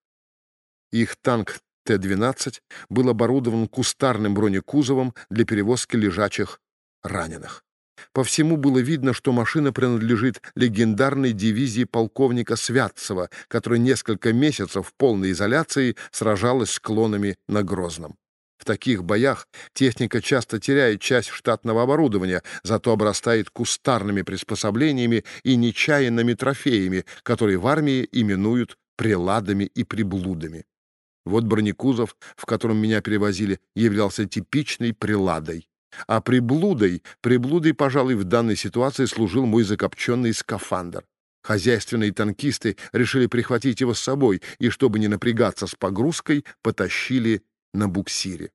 Их танк Т-12 был оборудован кустарным бронекузовом для перевозки лежачих раненых. По всему было видно, что машина принадлежит легендарной дивизии полковника Святцева, которая несколько месяцев в полной изоляции сражалась с клонами на Грозном. В таких боях техника часто теряет часть штатного оборудования, зато обрастает кустарными приспособлениями и нечаянными трофеями, которые в армии именуют приладами и приблудами. Вот бронекузов, в котором меня перевозили, являлся типичной приладой. А приблудой, приблудой, пожалуй, в данной ситуации служил мой закопченный скафандр. Хозяйственные танкисты решили прихватить его с собой и, чтобы не напрягаться с погрузкой, потащили на буксире.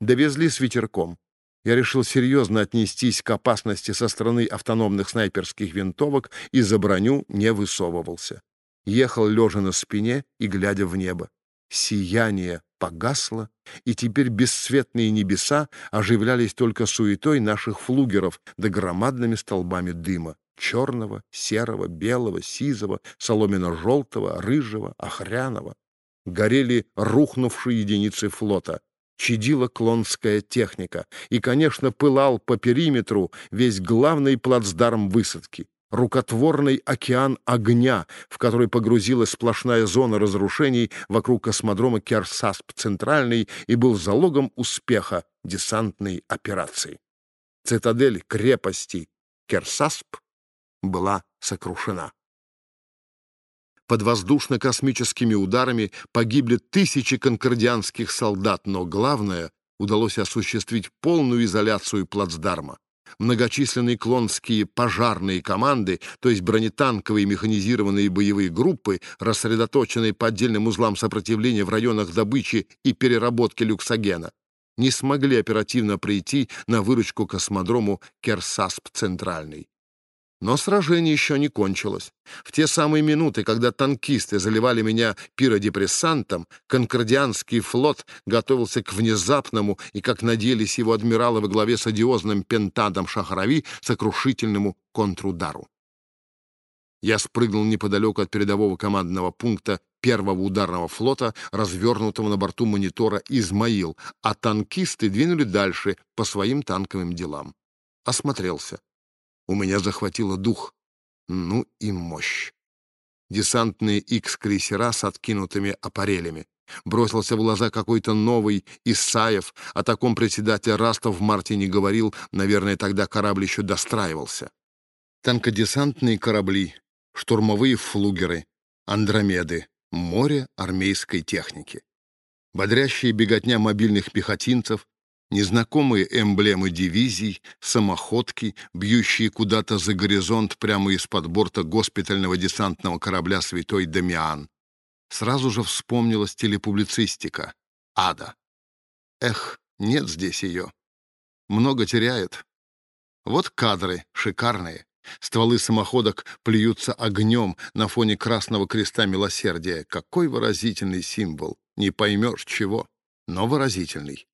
Довезли с ветерком. Я решил серьезно отнестись к опасности со стороны автономных снайперских винтовок и за броню не высовывался. Ехал лежа на спине и глядя в небо. Сияние погасло, и теперь бесцветные небеса оживлялись только суетой наших флугеров да громадными столбами дыма черного, серого, белого, сизого, соломенно-желтого, рыжего, охряного. Горели рухнувшие единицы флота, чадила клонская техника, и, конечно, пылал по периметру весь главный плацдарм высадки рукотворный океан огня, в который погрузилась сплошная зона разрушений вокруг космодрома Керсасп-Центральный и был залогом успеха десантной операции. Цитадель крепости Керсасп была сокрушена. Под воздушно-космическими ударами погибли тысячи конкордианских солдат, но главное — удалось осуществить полную изоляцию плацдарма многочисленные клонские пожарные команды, то есть бронетанковые механизированные боевые группы, рассредоточенные по отдельным узлам сопротивления в районах добычи и переработки люксогена, не смогли оперативно прийти на выручку космодрому Керсасп-Центральный. Но сражение еще не кончилось. В те самые минуты, когда танкисты заливали меня пиродепрессантом, конкордианский флот готовился к внезапному и, как надеялись его адмиралы во главе с одиозным пентадом Шахрави, сокрушительному контрудару. Я спрыгнул неподалеку от передового командного пункта первого ударного флота, развернутого на борту монитора «Измаил», а танкисты двинули дальше по своим танковым делам. Осмотрелся. У меня захватило дух. Ну и мощь. Десантные Икс-крейсера с откинутыми аппарелями. Бросился в глаза какой-то новый Исаев. О таком председатель Растов в марте не говорил. Наверное, тогда корабль еще достраивался. Танкодесантные корабли, штурмовые флугеры, андромеды, море армейской техники. Бодрящая беготня мобильных пехотинцев, Незнакомые эмблемы дивизий, самоходки, бьющие куда-то за горизонт прямо из-под борта госпитального десантного корабля «Святой Дамиан». Сразу же вспомнилась телепублицистика. Ада. Эх, нет здесь ее. Много теряет. Вот кадры шикарные. Стволы самоходок плюются огнем на фоне красного креста милосердия. Какой выразительный символ. Не поймешь чего, но выразительный.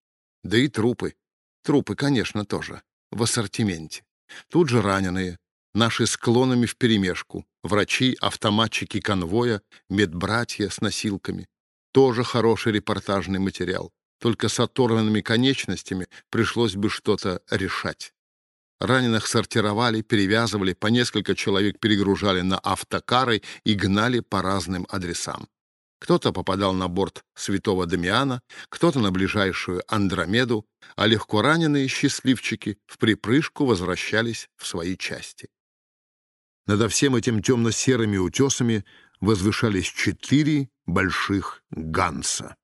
Да и трупы. Трупы, конечно, тоже. В ассортименте. Тут же раненые. Наши склонами вперемешку. Врачи, автоматчики конвоя, медбратья с носилками. Тоже хороший репортажный материал. Только с оторванными конечностями пришлось бы что-то решать. Раненых сортировали, перевязывали, по несколько человек перегружали на автокары и гнали по разным адресам. Кто-то попадал на борт святого Дамиана, кто-то на ближайшую Андромеду, а легко раненые счастливчики в припрыжку возвращались в свои части. Надо всем этим темно-серыми утесами возвышались четыре больших ганса.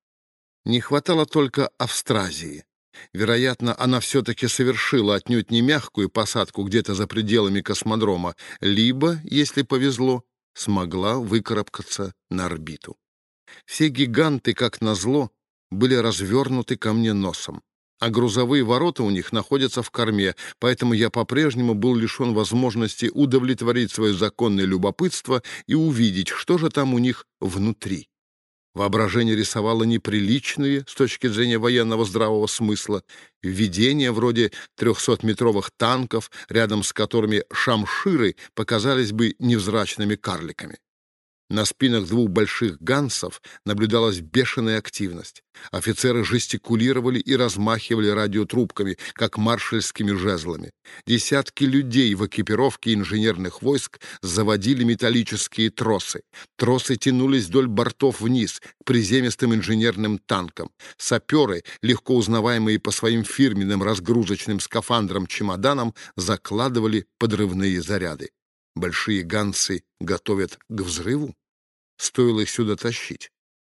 Не хватало только Австразии. Вероятно, она все-таки совершила отнюдь не мягкую посадку где-то за пределами космодрома, либо, если повезло, смогла выкарабкаться на орбиту. Все гиганты, как назло, были развернуты ко мне носом, а грузовые ворота у них находятся в корме, поэтому я по-прежнему был лишен возможности удовлетворить свое законное любопытство и увидеть, что же там у них внутри. Воображение рисовало неприличные, с точки зрения военного здравого смысла, видения вроде трехсотметровых танков, рядом с которыми шамширы показались бы невзрачными карликами. На спинах двух больших гансов наблюдалась бешеная активность. Офицеры жестикулировали и размахивали радиотрубками, как маршальскими жезлами. Десятки людей в экипировке инженерных войск заводили металлические тросы. Тросы тянулись вдоль бортов вниз, к приземистым инженерным танкам. Саперы, легко узнаваемые по своим фирменным разгрузочным скафандрам-чемоданам, закладывали подрывные заряды. Большие ганцы готовят к взрыву? Стоило их сюда тащить.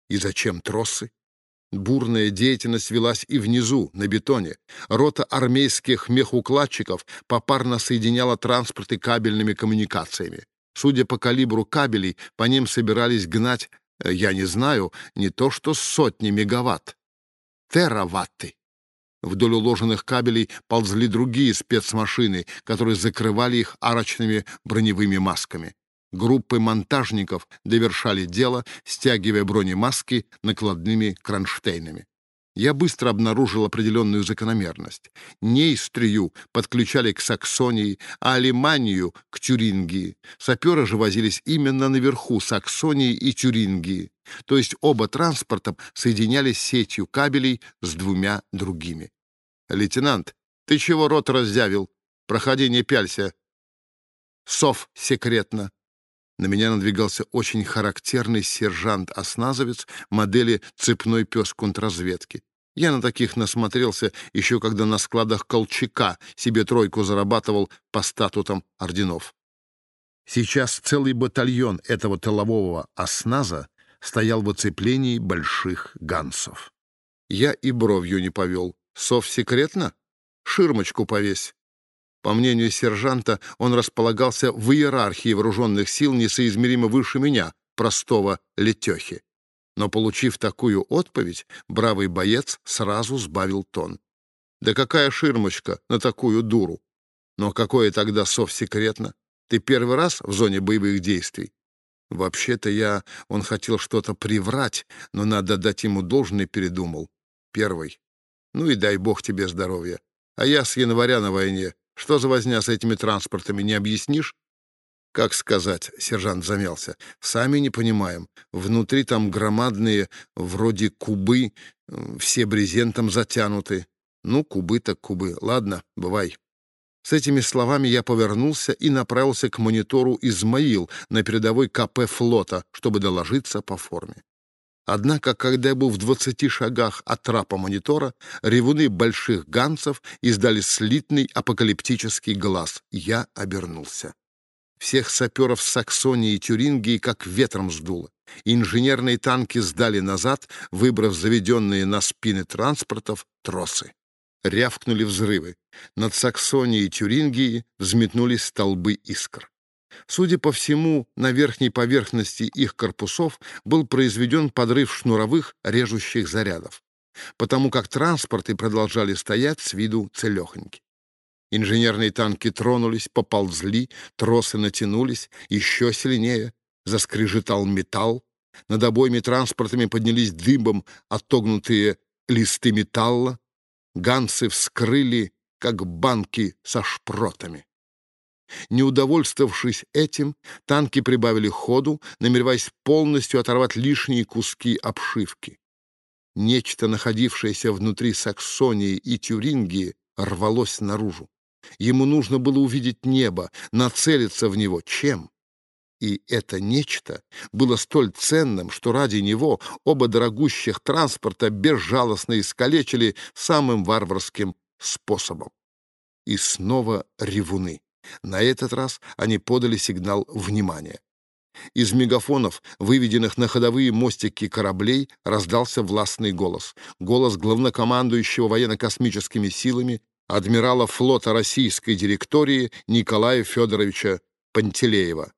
И зачем тросы? Бурная деятельность велась и внизу, на бетоне. Рота армейских мехукладчиков попарно соединяла транспорты кабельными коммуникациями. Судя по калибру кабелей, по ним собирались гнать, э, я не знаю, не то что сотни мегаватт, тераватты. Вдоль уложенных кабелей ползли другие спецмашины, которые закрывали их арочными броневыми масками. Группы монтажников довершали дело, стягивая бронемаски накладными кронштейнами. Я быстро обнаружил определенную закономерность. Нейстрию подключали к Саксонии, а Алиманию — к Тюрингии. Саперы же возились именно наверху Саксонии и Тюрингии. То есть оба транспорта соединялись сетью кабелей с двумя другими. «Лейтенант, ты чего рот раздявил? Проходи, не пялься!» «Сов секретно!» На меня надвигался очень характерный сержант-осназовец модели «Цепной пес контрразведки». Я на таких насмотрелся еще когда на складах Колчака себе тройку зарабатывал по статутам орденов. Сейчас целый батальон этого тылового осназа стоял в оцеплении больших гансов. Я и бровью не повел. Сов секретно? Ширмочку повесь. По мнению сержанта, он располагался в иерархии вооруженных сил несоизмеримо выше меня, простого летехи. Но, получив такую отповедь, бравый боец сразу сбавил тон. «Да какая ширмочка на такую дуру? Но какое тогда сов секретно? Ты первый раз в зоне боевых действий?» Вообще-то я... Он хотел что-то приврать, но надо дать ему должное передумал. Первый. Ну и дай бог тебе здоровья. А я с января на войне. Что за возня с этими транспортами, не объяснишь? Как сказать, сержант замялся. Сами не понимаем. Внутри там громадные, вроде кубы, все брезентом затянуты. Ну, кубы так кубы. Ладно, бывай. С этими словами я повернулся и направился к монитору «Измаил» на передовой КП флота, чтобы доложиться по форме. Однако, когда я был в двадцати шагах от трапа монитора, ревуны больших ганцев издали слитный апокалиптический глаз. Я обернулся. Всех саперов Саксонии и Тюрингии как ветром сдуло. Инженерные танки сдали назад, выбрав заведенные на спины транспортов тросы. Рявкнули взрывы. Над Саксонией и Тюрингией взметнулись столбы искр. Судя по всему, на верхней поверхности их корпусов был произведен подрыв шнуровых режущих зарядов, потому как транспорты продолжали стоять с виду целехоньки. Инженерные танки тронулись, поползли, тросы натянулись, еще сильнее, заскрежетал металл, над обоими транспортами поднялись дыбом отогнутые листы металла, ганцы вскрыли, как банки со шпротами. Не удовольствовавшись этим, танки прибавили ходу, намереваясь полностью оторвать лишние куски обшивки. Нечто, находившееся внутри Саксонии и Тюрингии, рвалось наружу. Ему нужно было увидеть небо, нацелиться в него. Чем? И это нечто было столь ценным, что ради него оба дорогущих транспорта безжалостно искалечили самым варварским способом. И снова ревуны. На этот раз они подали сигнал внимания. Из мегафонов, выведенных на ходовые мостики кораблей, раздался властный голос. Голос главнокомандующего военно-космическими силами адмирала флота Российской директории Николая Федоровича Пантелеева.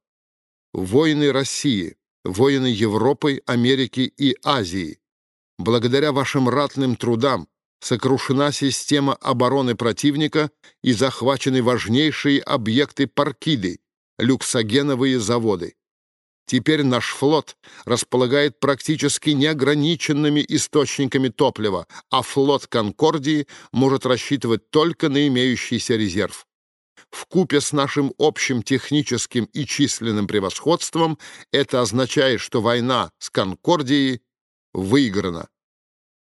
Воины России, воины Европы, Америки и Азии, благодаря вашим ратным трудам сокрушена система обороны противника и захвачены важнейшие объекты Паркиды, люксогеновые заводы. Теперь наш флот располагает практически неограниченными источниками топлива, а флот Конкордии может рассчитывать только на имеющийся резерв. В купе с нашим общим техническим и численным превосходством это означает, что война с Конкордией выиграна.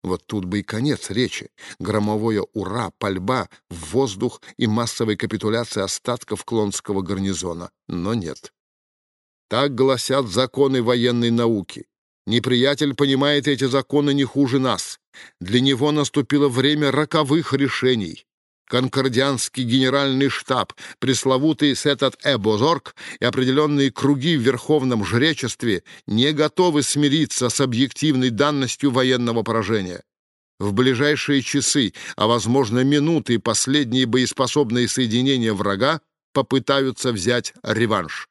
Вот тут бы и конец речи. Громовое «Ура!», пальба в воздух и массовая капитуляция остатков клонского гарнизона. Но нет. Так гласят законы военной науки. Неприятель понимает эти законы не хуже нас. Для него наступило время роковых решений. Конкордианский генеральный штаб, пресловутый Сетат Эбозорг и определенные круги в Верховном Жречестве не готовы смириться с объективной данностью военного поражения. В ближайшие часы, а возможно минуты, последние боеспособные соединения врага попытаются взять реванш.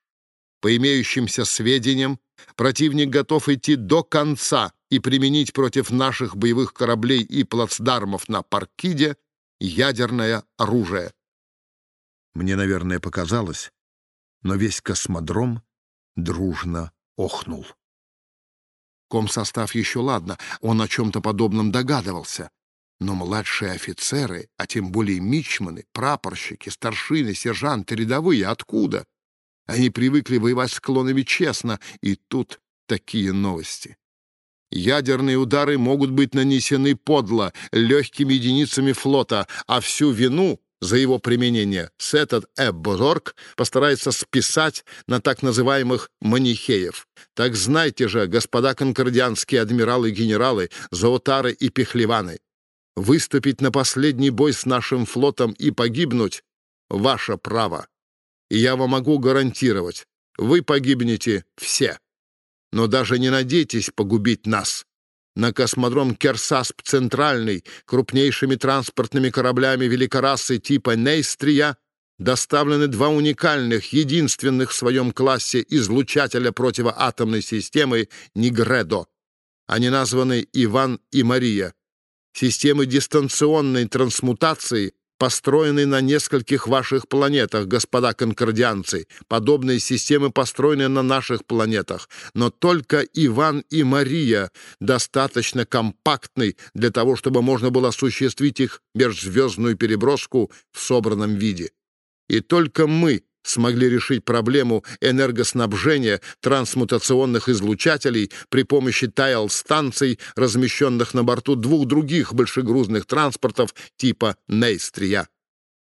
По имеющимся сведениям, противник готов идти до конца и применить против наших боевых кораблей и плацдармов на Паркиде ядерное оружие. Мне, наверное, показалось, но весь космодром дружно охнул. Комсостав еще ладно, он о чем-то подобном догадывался. Но младшие офицеры, а тем более мичманы, прапорщики, старшины, сержанты, рядовые, откуда? Они привыкли воевать с клонами честно, и тут такие новости. Ядерные удары могут быть нанесены подло, легкими единицами флота, а всю вину за его применение Сетад Эббозорг постарается списать на так называемых манихеев. Так знайте же, господа конкордианские адмиралы и генералы, Зоотары и Пехлеваны, выступить на последний бой с нашим флотом и погибнуть — ваше право. И я вам могу гарантировать, вы погибнете все. Но даже не надейтесь погубить нас на космодром Керсасп Центральный крупнейшими транспортными кораблями великорасы типа Нейстрия доставлены два уникальных, единственных в своем классе излучателя противоатомной системы Нигредо. Они названы Иван и Мария. Системы дистанционной трансмутации построены на нескольких ваших планетах, господа конкордианцы. Подобные системы построены на наших планетах. Но только Иван и Мария достаточно компактны для того, чтобы можно было осуществить их межзвездную переброску в собранном виде. И только мы смогли решить проблему энергоснабжения трансмутационных излучателей при помощи тайл-станций, размещенных на борту двух других большегрузных транспортов типа «Нейстрия».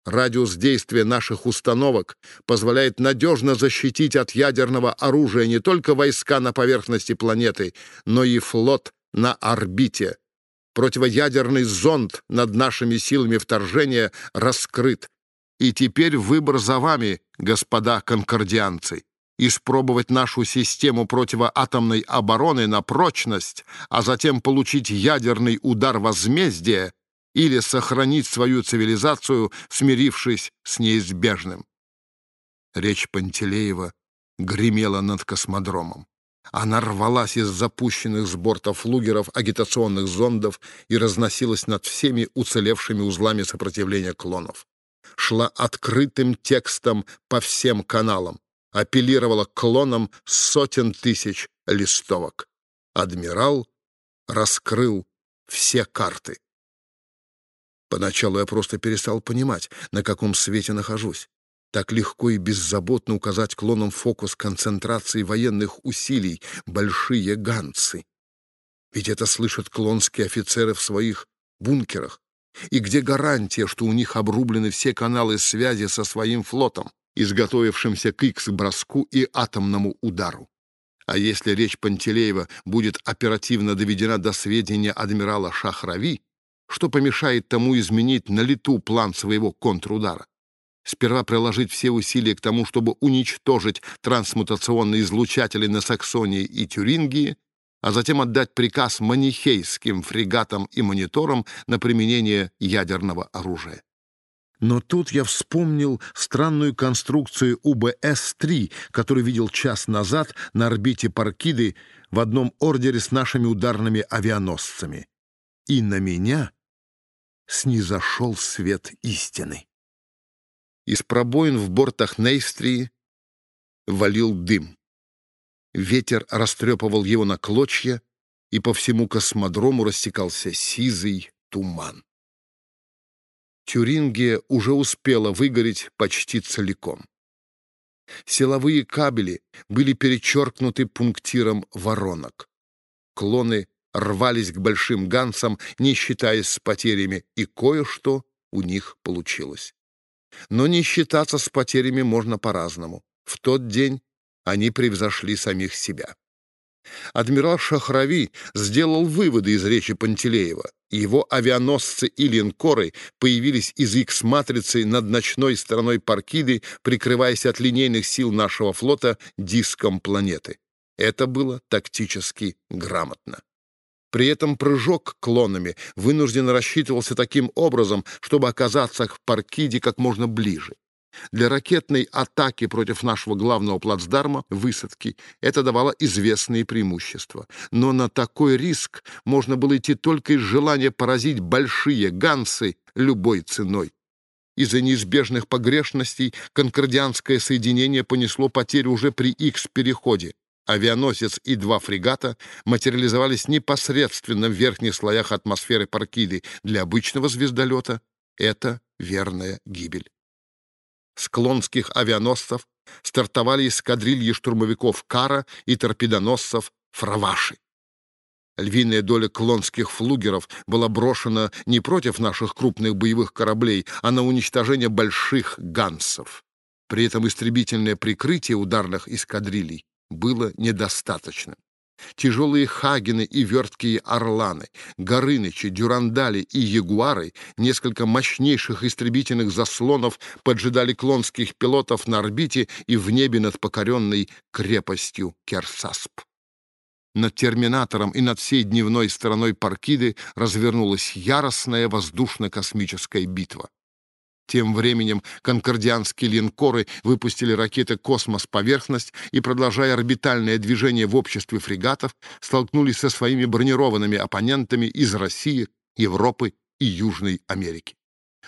Радиус действия наших установок позволяет надежно защитить от ядерного оружия не только войска на поверхности планеты, но и флот на орбите. Противоядерный зонд над нашими силами вторжения раскрыт, и теперь выбор за вами, господа конкордианцы. Испробовать нашу систему противоатомной обороны на прочность, а затем получить ядерный удар возмездия или сохранить свою цивилизацию, смирившись с неизбежным. Речь Пантелеева гремела над космодромом. Она рвалась из запущенных с бортов лугеров агитационных зондов и разносилась над всеми уцелевшими узлами сопротивления клонов шла открытым текстом по всем каналам, апеллировала к клонам сотен тысяч листовок. Адмирал раскрыл все карты. Поначалу я просто перестал понимать, на каком свете нахожусь. Так легко и беззаботно указать клонам фокус концентрации военных усилий, большие ганцы. Ведь это слышат клонские офицеры в своих бункерах, и где гарантия, что у них обрублены все каналы связи со своим флотом, изготовившимся к Икс-броску и атомному удару? А если речь Пантелеева будет оперативно доведена до сведения адмирала Шахрави, что помешает тому изменить на лету план своего контрудара? Сперва приложить все усилия к тому, чтобы уничтожить трансмутационные излучатели на Саксонии и Тюрингии, а затем отдать приказ манихейским фрегатам и мониторам на применение ядерного оружия. Но тут я вспомнил странную конструкцию УБС-3, которую видел час назад на орбите Паркиды в одном ордере с нашими ударными авианосцами. И на меня снизошел свет истины. Из пробоин в бортах Нейстрии валил дым. Ветер растрепывал его на клочья, и по всему космодрому растекался сизый туман. Тюрингия уже успела выгореть почти целиком. Силовые кабели были перечеркнуты пунктиром воронок. Клоны рвались к большим гансам, не считаясь с потерями, и кое-что у них получилось. Но не считаться с потерями можно по-разному. В тот день они превзошли самих себя. Адмирал Шахрави сделал выводы из речи Пантелеева. Его авианосцы и линкоры появились из Икс-матрицы над ночной стороной Паркиды, прикрываясь от линейных сил нашего флота диском планеты. Это было тактически грамотно. При этом прыжок клонами вынужденно рассчитывался таким образом, чтобы оказаться к Паркиде как можно ближе. Для ракетной атаки против нашего главного плацдарма, высадки, это давало известные преимущества. Но на такой риск можно было идти только из желания поразить большие гансы любой ценой. Из-за неизбежных погрешностей конкордианское соединение понесло потери уже при Икс-переходе. Авианосец и два фрегата материализовались непосредственно в верхних слоях атмосферы Паркиды. Для обычного звездолета это верная гибель. С клонских авианосцев стартовали эскадрильи штурмовиков Кара и торпедоносцев Фраваши. Львиная доля клонских флугеров была брошена не против наших крупных боевых кораблей, а на уничтожение больших гансов. При этом истребительное прикрытие ударных эскадрилей было недостаточным. Тяжелые Хагены и верткие Орланы, Горынычи, Дюрандали и Ягуары, несколько мощнейших истребительных заслонов поджидали клонских пилотов на орбите и в небе над покоренной крепостью Керсасп. Над терминатором и над всей дневной стороной Паркиды развернулась яростная воздушно-космическая битва. Тем временем конкордианские линкоры выпустили ракеты «Космос-поверхность» и, продолжая орбитальное движение в обществе фрегатов, столкнулись со своими бронированными оппонентами из России, Европы и Южной Америки.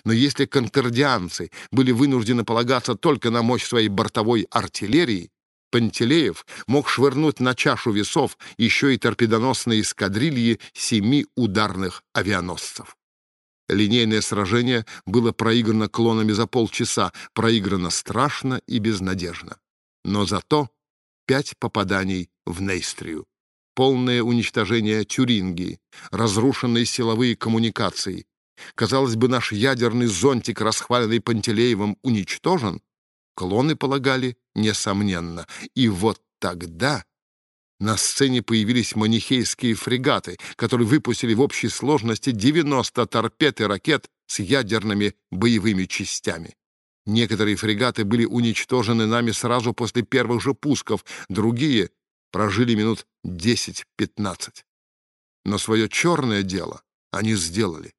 Но если конкордианцы были вынуждены полагаться только на мощь своей бортовой артиллерии, Пантелеев мог швырнуть на чашу весов еще и торпедоносные эскадрильи семи ударных авианосцев. Линейное сражение было проиграно клонами за полчаса, проиграно страшно и безнадежно. Но зато пять попаданий в Нейстрию, полное уничтожение Тюрингии, разрушенные силовые коммуникации. Казалось бы, наш ядерный зонтик, расхваленный Пантелеевым, уничтожен, клоны полагали, несомненно. И вот тогда на сцене появились манихейские фрегаты, которые выпустили в общей сложности 90 торпед и ракет с ядерными боевыми частями. Некоторые фрегаты были уничтожены нами сразу после первых же пусков, другие прожили минут 10-15. Но свое черное дело они сделали.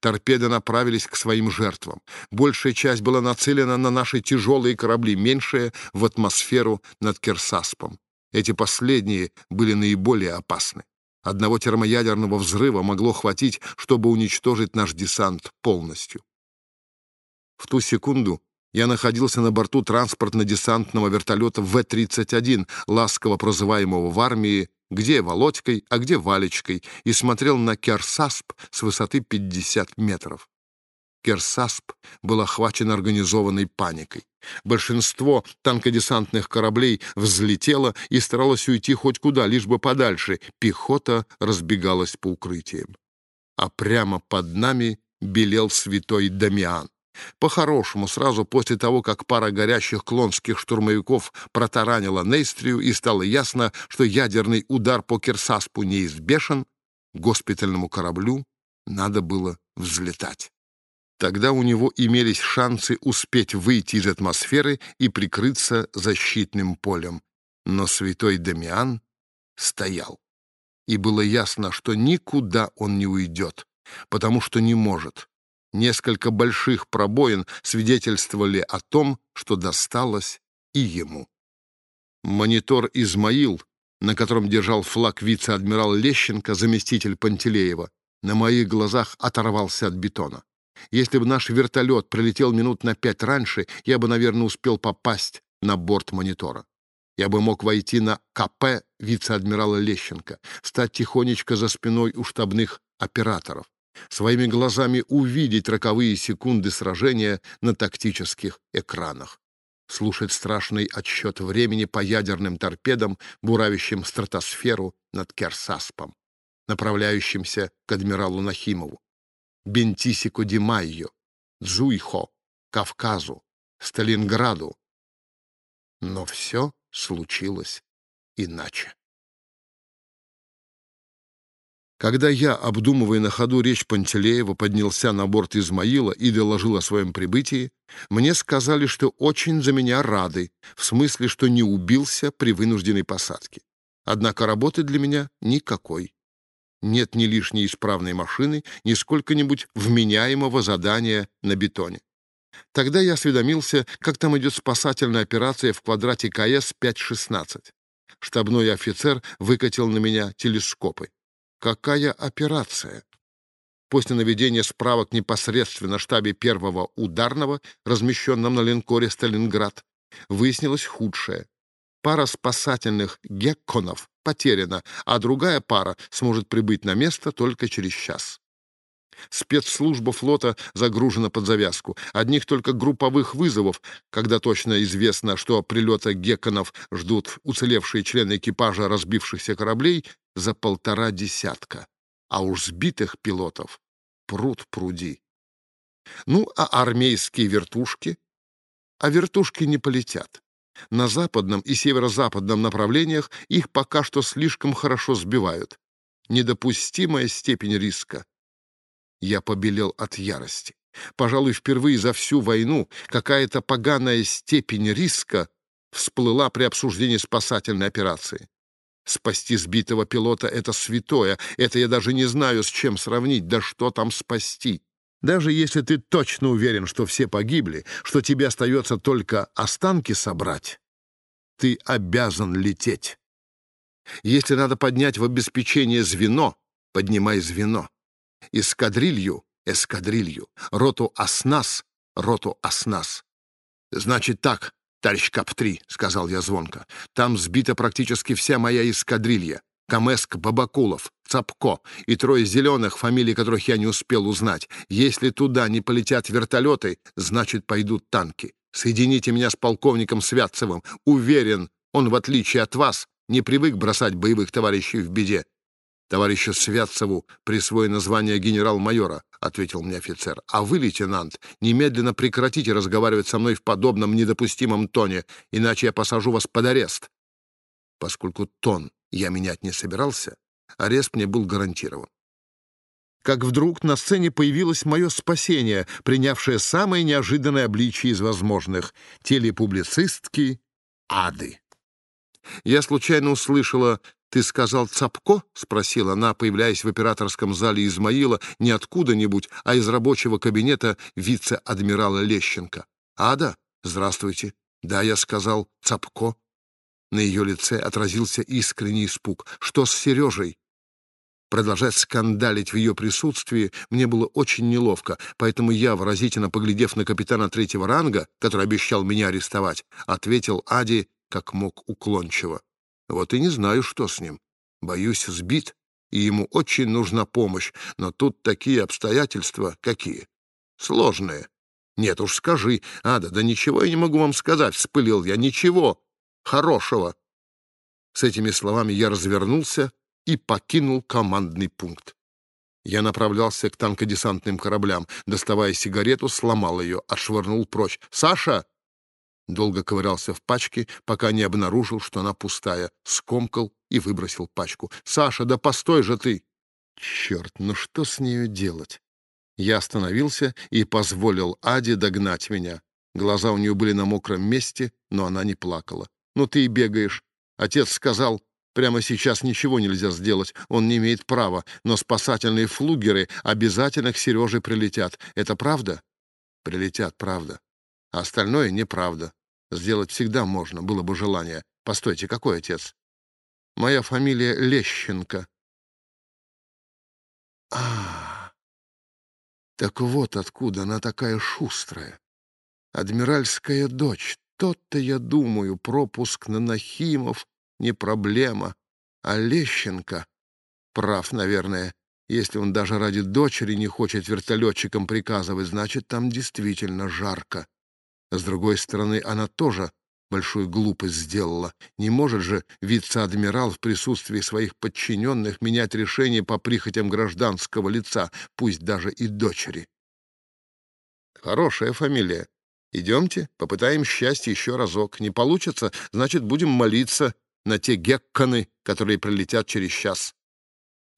Торпеды направились к своим жертвам. Большая часть была нацелена на наши тяжелые корабли, меньшая — в атмосферу над Керсаспом. Эти последние были наиболее опасны. Одного термоядерного взрыва могло хватить, чтобы уничтожить наш десант полностью. В ту секунду я находился на борту транспортно-десантного вертолета В-31, ласково прозываемого в армии где Володькой, а где Валечкой, и смотрел на Керсасп с высоты 50 метров. Керсасп был охвачен организованной паникой. Большинство танкодесантных кораблей взлетело и старалось уйти хоть куда, лишь бы подальше. Пехота разбегалась по укрытиям. А прямо под нами белел святой Дамиан. По-хорошему, сразу после того, как пара горящих клонских штурмовиков протаранила Нейстрию и стало ясно, что ядерный удар по Керсаспу неизбежен, госпитальному кораблю надо было взлетать. Тогда у него имелись шансы успеть выйти из атмосферы и прикрыться защитным полем. Но святой Дамиан стоял. И было ясно, что никуда он не уйдет, потому что не может. Несколько больших пробоин свидетельствовали о том, что досталось и ему. Монитор «Измаил», на котором держал флаг вице-адмирал Лещенко, заместитель Пантелеева, на моих глазах оторвался от бетона. Если бы наш вертолет прилетел минут на пять раньше, я бы, наверное, успел попасть на борт монитора. Я бы мог войти на КП вице-адмирала Лещенко, стать тихонечко за спиной у штабных операторов, своими глазами увидеть роковые секунды сражения на тактических экранах, слушать страшный отсчет времени по ядерным торпедам, буравящим стратосферу над Керсаспом, направляющимся к адмиралу Нахимову. Бентисико ди Майо, Дзуйхо, Кавказу, Сталинграду. Но все случилось иначе. Когда я, обдумывая на ходу речь Пантелеева, поднялся на борт Измаила и доложил о своем прибытии, мне сказали, что очень за меня рады, в смысле, что не убился при вынужденной посадке. Однако работы для меня никакой нет ни лишней исправной машины, ни сколько-нибудь вменяемого задания на бетоне. Тогда я осведомился, как там идет спасательная операция в квадрате КС-516. Штабной офицер выкатил на меня телескопы. Какая операция? После наведения справок непосредственно штабе первого ударного, размещенном на линкоре «Сталинград», выяснилось худшее. Пара спасательных гекконов потеряна, а другая пара сможет прибыть на место только через час. Спецслужба флота загружена под завязку. Одних только групповых вызовов, когда точно известно, что прилета гекконов ждут уцелевшие члены экипажа разбившихся кораблей, за полтора десятка. А уж сбитых пилотов пруд пруди. Ну, а армейские вертушки? А вертушки не полетят. На западном и северо-западном направлениях их пока что слишком хорошо сбивают. Недопустимая степень риска. Я побелел от ярости. Пожалуй, впервые за всю войну какая-то поганая степень риска всплыла при обсуждении спасательной операции. Спасти сбитого пилота — это святое. Это я даже не знаю, с чем сравнить. Да что там спасти? Даже если ты точно уверен, что все погибли, что тебе остается только останки собрать, ты обязан лететь. Если надо поднять в обеспечение звено, поднимай звено эскадрилью — эскадрилью, роту «Оснас» — роту «Оснас». «Значит так, товарищ Кап-3», — сказал я звонко, — «там сбита практически вся моя эскадрилья. Камеск Бабакулов, Цапко и трое зеленых, фамилии которых я не успел узнать. Если туда не полетят вертолеты, значит, пойдут танки. Соедините меня с полковником Святцевым. Уверен, он, в отличие от вас, не привык бросать боевых товарищей в беде. «Товарищу Святцеву присвоено звание генерал-майора», — ответил мне офицер. «А вы, лейтенант, немедленно прекратите разговаривать со мной в подобном недопустимом тоне, иначе я посажу вас под арест». Поскольку тон я менять не собирался, арест мне был гарантирован. Как вдруг на сцене появилось мое спасение, принявшее самое неожиданное обличие из возможных — телепублицистки Ады. Я случайно услышала «Ты сказал Цапко?» — спросила она, появляясь в операторском зале Измаила не откуда-нибудь, а из рабочего кабинета вице-адмирала Лещенко. «Ада, здравствуйте». «Да, я сказал Цапко». На ее лице отразился искренний испуг. «Что с Сережей?» Продолжать скандалить в ее присутствии мне было очень неловко, поэтому я, выразительно поглядев на капитана третьего ранга, который обещал меня арестовать, ответил Аде как мог уклончиво. Вот и не знаю, что с ним. Боюсь, сбит, и ему очень нужна помощь, но тут такие обстоятельства какие? Сложные. Нет уж, скажи. Ада, да ничего я не могу вам сказать, вспылил я. Ничего хорошего. С этими словами я развернулся и покинул командный пункт. Я направлялся к танкодесантным кораблям. Доставая сигарету, сломал ее, отшвырнул прочь. «Саша!» Долго ковырялся в пачке, пока не обнаружил, что она пустая. Скомкал и выбросил пачку. «Саша, да постой же ты!» «Черт, ну что с нею делать?» Я остановился и позволил Аде догнать меня. Глаза у нее были на мокром месте, но она не плакала. «Ну ты и бегаешь. Отец сказал, прямо сейчас ничего нельзя сделать, он не имеет права, но спасательные флугеры обязательно к Сереже прилетят. Это правда?» «Прилетят, правда. А остальное неправда. Сделать всегда можно, было бы желание. Постойте, какой отец? Моя фамилия Лещенко. А, так вот откуда она такая шустрая. Адмиральская дочь. Тот-то, я думаю, пропуск на Нахимов не проблема. А Лещенко прав, наверное. Если он даже ради дочери не хочет вертолетчикам приказывать, значит, там действительно жарко. С другой стороны, она тоже большую глупость сделала. Не может же вице-адмирал в присутствии своих подчиненных менять решение по прихотям гражданского лица, пусть даже и дочери. Хорошая фамилия. Идемте, попытаем счастье еще разок. Не получится, значит, будем молиться на те гекканы, которые прилетят через час.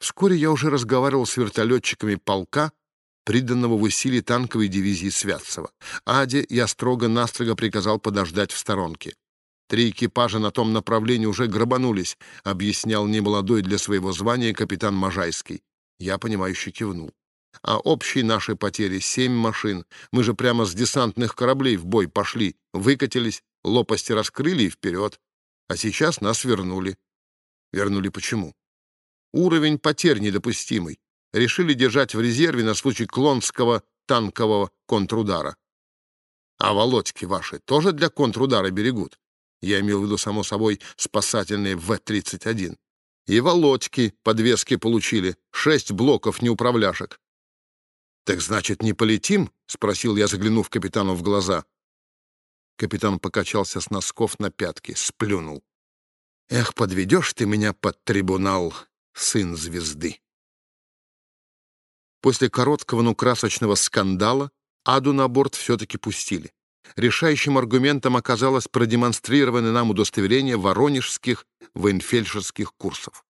Вскоре я уже разговаривал с вертолетчиками полка, приданного в усилии танковой дивизии Святцева. Аде я строго-настрого приказал подождать в сторонке. Три экипажа на том направлении уже грабанулись, объяснял немолодой для своего звания капитан Можайский. Я, понимающе кивнул. А общие наши потери — семь машин. Мы же прямо с десантных кораблей в бой пошли, выкатились, лопасти раскрыли и вперед. А сейчас нас вернули. Вернули почему? Уровень потерь недопустимый. Решили держать в резерве на случай клонского танкового контрудара. А володьки ваши тоже для контрудара берегут? Я имел в виду, само собой, спасательные В-31. И володьки подвески получили, шесть блоков неуправляшек. «Так значит, не полетим?» — спросил я, заглянув капитану в глаза. Капитан покачался с носков на пятки, сплюнул. «Эх, подведешь ты меня под трибунал, сын звезды!» После короткого, но красочного скандала Аду на борт все-таки пустили. Решающим аргументом оказалось продемонстрированное нам удостоверение воронежских военфельдшерских курсов.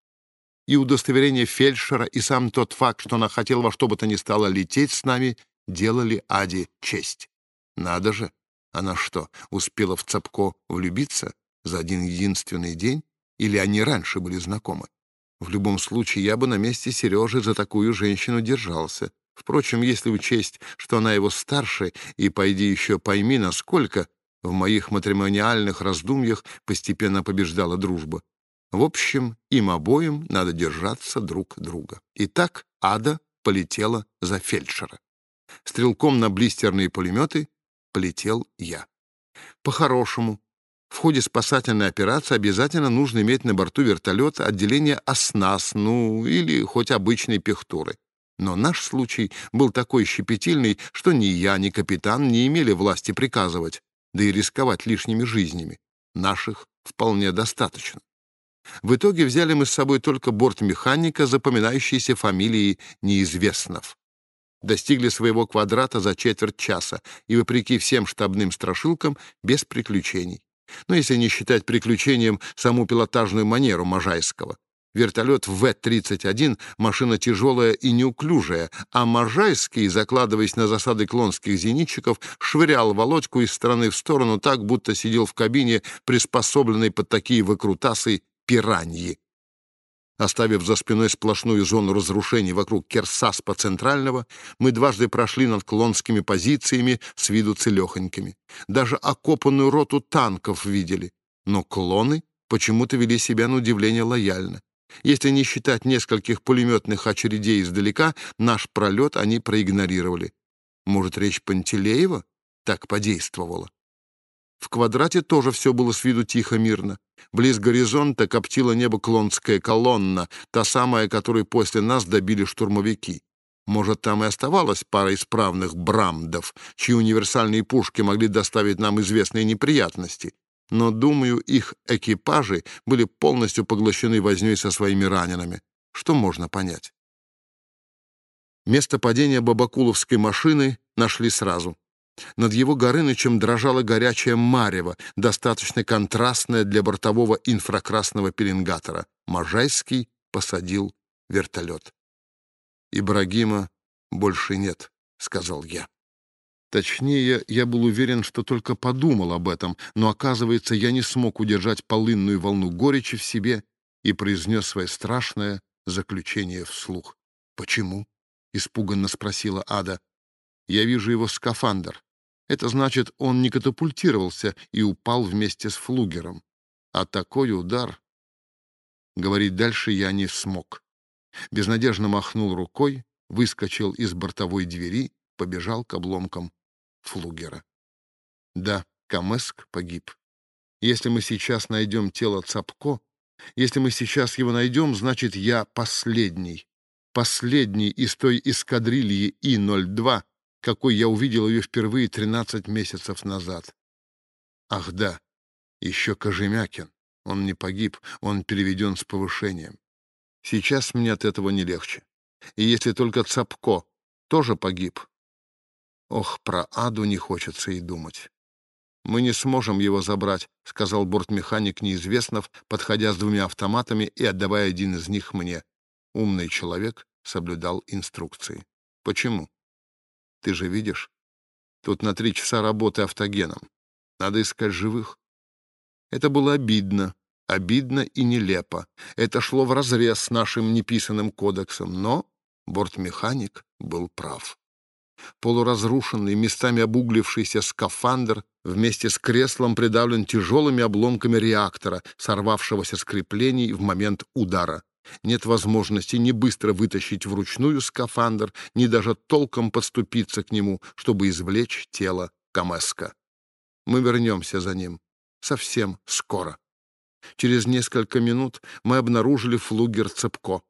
И удостоверение фельдшера, и сам тот факт, что она хотела во что бы то ни стало лететь с нами, делали Аде честь. Надо же, она что, успела в Цапко влюбиться за один единственный день? Или они раньше были знакомы? В любом случае, я бы на месте Сережи за такую женщину держался. Впрочем, если учесть, что она его старше, и, пойди еще пойми, насколько в моих матримониальных раздумьях постепенно побеждала дружба. В общем, им обоим надо держаться друг друга. Итак, Ада полетела за фельдшера. Стрелком на блистерные пулеметы полетел я. По-хорошему, в ходе спасательной операции обязательно нужно иметь на борту вертолета отделение ОСНАС, ну, или хоть обычной пехтуры. Но наш случай был такой щепетильный, что ни я, ни капитан не имели власти приказывать, да и рисковать лишними жизнями. Наших вполне достаточно. В итоге взяли мы с собой только бортмеханика, запоминающийся фамилией Неизвестнов. Достигли своего квадрата за четверть часа и, вопреки всем штабным страшилкам, без приключений. Но если не считать приключением саму пилотажную манеру Можайского. Вертолет В-31 — машина тяжелая и неуклюжая, а Можайский, закладываясь на засады клонских зенитчиков, швырял Володьку из стороны в сторону так, будто сидел в кабине, приспособленной под такие выкрутасы пираньи. Оставив за спиной сплошную зону разрушений вокруг Керсаспа Центрального, мы дважды прошли над клонскими позициями с виду целехонькими. Даже окопанную роту танков видели. Но клоны почему-то вели себя на удивление лояльно. Если не считать нескольких пулеметных очередей издалека, наш пролет они проигнорировали. Может, речь Пантелеева так подействовала? В квадрате тоже все было с виду тихо-мирно. Близ горизонта коптила небо клонская колонна, та самая, которой после нас добили штурмовики. Может, там и оставалась пара исправных брамдов, чьи универсальные пушки могли доставить нам известные неприятности но, думаю, их экипажи были полностью поглощены вознёй со своими ранеными. Что можно понять? Место падения бабакуловской машины нашли сразу. Над его Горынычем дрожала горячая марево, достаточно контрастная для бортового инфракрасного пеленгатора. Можайский посадил вертолет. «Ибрагима больше нет», — сказал я. Точнее, я был уверен, что только подумал об этом, но, оказывается, я не смог удержать полынную волну горечи в себе и произнес свое страшное заключение вслух. «Почему?» — испуганно спросила Ада. «Я вижу его скафандр. Это значит, он не катапультировался и упал вместе с флугером. А такой удар...» Говорить дальше я не смог. Безнадежно махнул рукой, выскочил из бортовой двери, побежал к обломкам Флугера. Да, Камеск погиб. Если мы сейчас найдем тело Цапко, если мы сейчас его найдем, значит, я последний. Последний из той эскадрильи И-02, какой я увидел ее впервые 13 месяцев назад. Ах да, еще Кожемякин. Он не погиб, он переведен с повышением. Сейчас мне от этого не легче. И если только Цапко тоже погиб, Ох, про Аду не хочется и думать. «Мы не сможем его забрать», — сказал бортмеханик Неизвестнов, подходя с двумя автоматами и отдавая один из них мне. Умный человек соблюдал инструкции. «Почему?» «Ты же видишь? Тут на три часа работы автогеном. Надо искать живых». Это было обидно, обидно и нелепо. Это шло вразрез с нашим неписанным кодексом, но бортмеханик был прав. Полуразрушенный, местами обуглившийся скафандр вместе с креслом придавлен тяжелыми обломками реактора, сорвавшегося с креплений в момент удара. Нет возможности ни быстро вытащить вручную скафандр, ни даже толком подступиться к нему, чтобы извлечь тело Камеска. Мы вернемся за ним. Совсем скоро. Через несколько минут мы обнаружили флугер Цепко.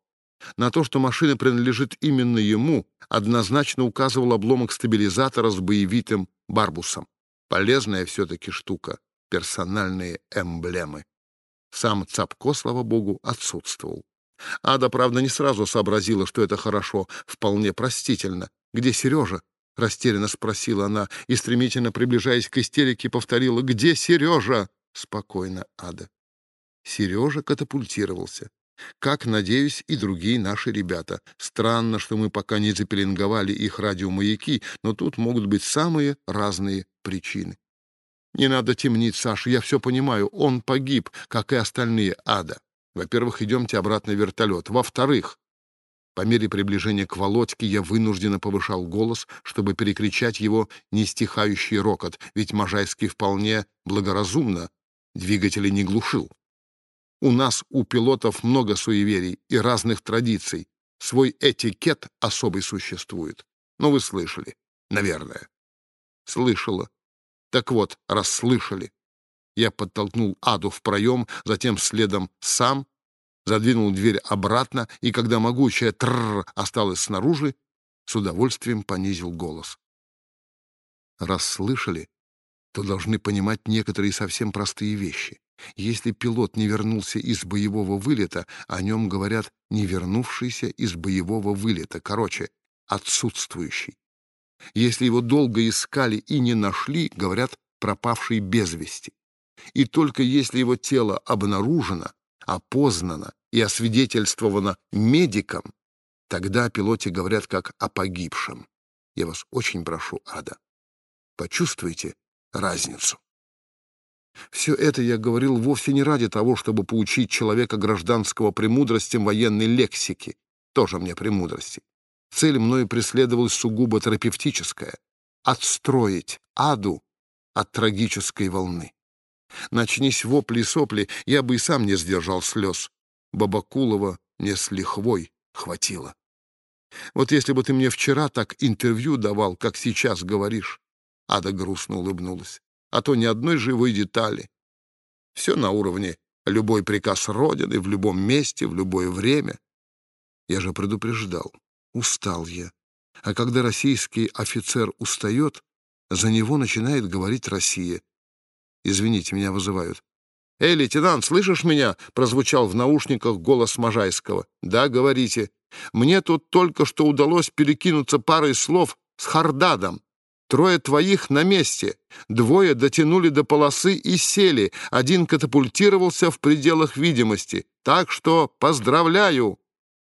На то, что машина принадлежит именно ему, однозначно указывал обломок стабилизатора с боевитым барбусом. Полезная все-таки штука — персональные эмблемы. Сам Цапко, слава богу, отсутствовал. Ада, правда, не сразу сообразила, что это хорошо, вполне простительно. «Где Сережа?» — растерянно спросила она и, стремительно приближаясь к истерике, повторила «Где Сережа?» Спокойно, Ада. Сережа катапультировался. Как, надеюсь, и другие наши ребята. Странно, что мы пока не запеленговали их радиомаяки, но тут могут быть самые разные причины. Не надо темнить, Саша, я все понимаю. Он погиб, как и остальные ада. Во-первых, идемте обратно в вертолет. Во-вторых, по мере приближения к Володьке я вынужденно повышал голос, чтобы перекричать его нестихающий рокот, ведь Можайский вполне благоразумно двигатели не глушил. У нас, у пилотов, много суеверий и разных традиций. Свой этикет особый существует. Ну, вы слышали, наверное. Слышала. Так вот, расслышали. Я подтолкнул Аду в проем, затем следом сам, задвинул дверь обратно, и когда могучая тррр осталась снаружи, с удовольствием понизил голос. Расслышали, то должны понимать некоторые совсем простые вещи. Если пилот не вернулся из боевого вылета, о нем говорят «не вернувшийся из боевого вылета», короче, отсутствующий. Если его долго искали и не нашли, говорят «пропавший без вести» и только если его тело обнаружено, опознано и освидетельствовано медиком, тогда о пилоте говорят как о погибшем. Я вас очень прошу, Ада, почувствуйте разницу. Все это я говорил вовсе не ради того, чтобы поучить человека гражданского премудростям военной лексики, тоже мне премудрости. Цель мною преследовалась сугубо терапевтическая — отстроить аду от трагической волны. Начнись вопли-сопли, я бы и сам не сдержал слез. Бабакулова мне с лихвой хватило. Вот если бы ты мне вчера так интервью давал, как сейчас говоришь, Ада грустно улыбнулась, а то ни одной живой детали. Все на уровне любой приказ Родины, в любом месте, в любое время. Я же предупреждал. Устал я. А когда российский офицер устает, за него начинает говорить Россия. Извините, меня вызывают. «Эй, лейтенант, слышишь меня?» — прозвучал в наушниках голос Можайского. «Да, говорите. Мне тут только что удалось перекинуться парой слов с Хардадом. Трое твоих на месте. Двое дотянули до полосы и сели. Один катапультировался в пределах видимости. Так что поздравляю.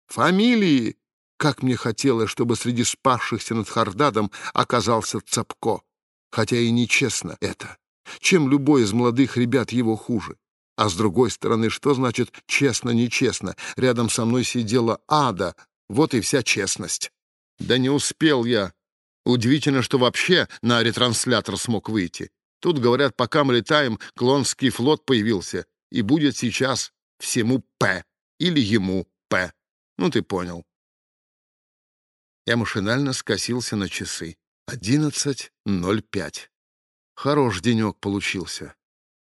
Фамилии. Как мне хотелось, чтобы среди спасшихся над Хардадом оказался Цапко. Хотя и нечестно это чем любой из молодых ребят его хуже. А с другой стороны, что значит честно-нечестно? Рядом со мной сидела Ада, вот и вся честность. Да не успел я. Удивительно, что вообще на ретранслятор смог выйти. Тут, говорят, пока мы летаем, Клонский флот появился, и будет сейчас всему «П» или ему «П». Ну, ты понял. Я машинально скосился на часы. Одиннадцать ноль пять. Хорош денек получился.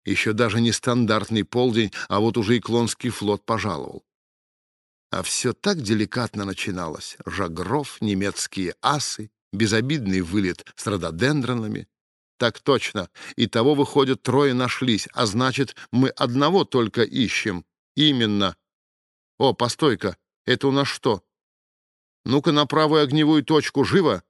Еще даже не стандартный полдень, а вот уже и Клонский флот пожаловал. А все так деликатно начиналось. Жагров, немецкие асы, безобидный вылет с рододендронами. Так точно. И того, выходит, трое нашлись, а значит, мы одного только ищем. Именно. О, постой-ка, это у нас что? Ну-ка на правую огневую точку, живо!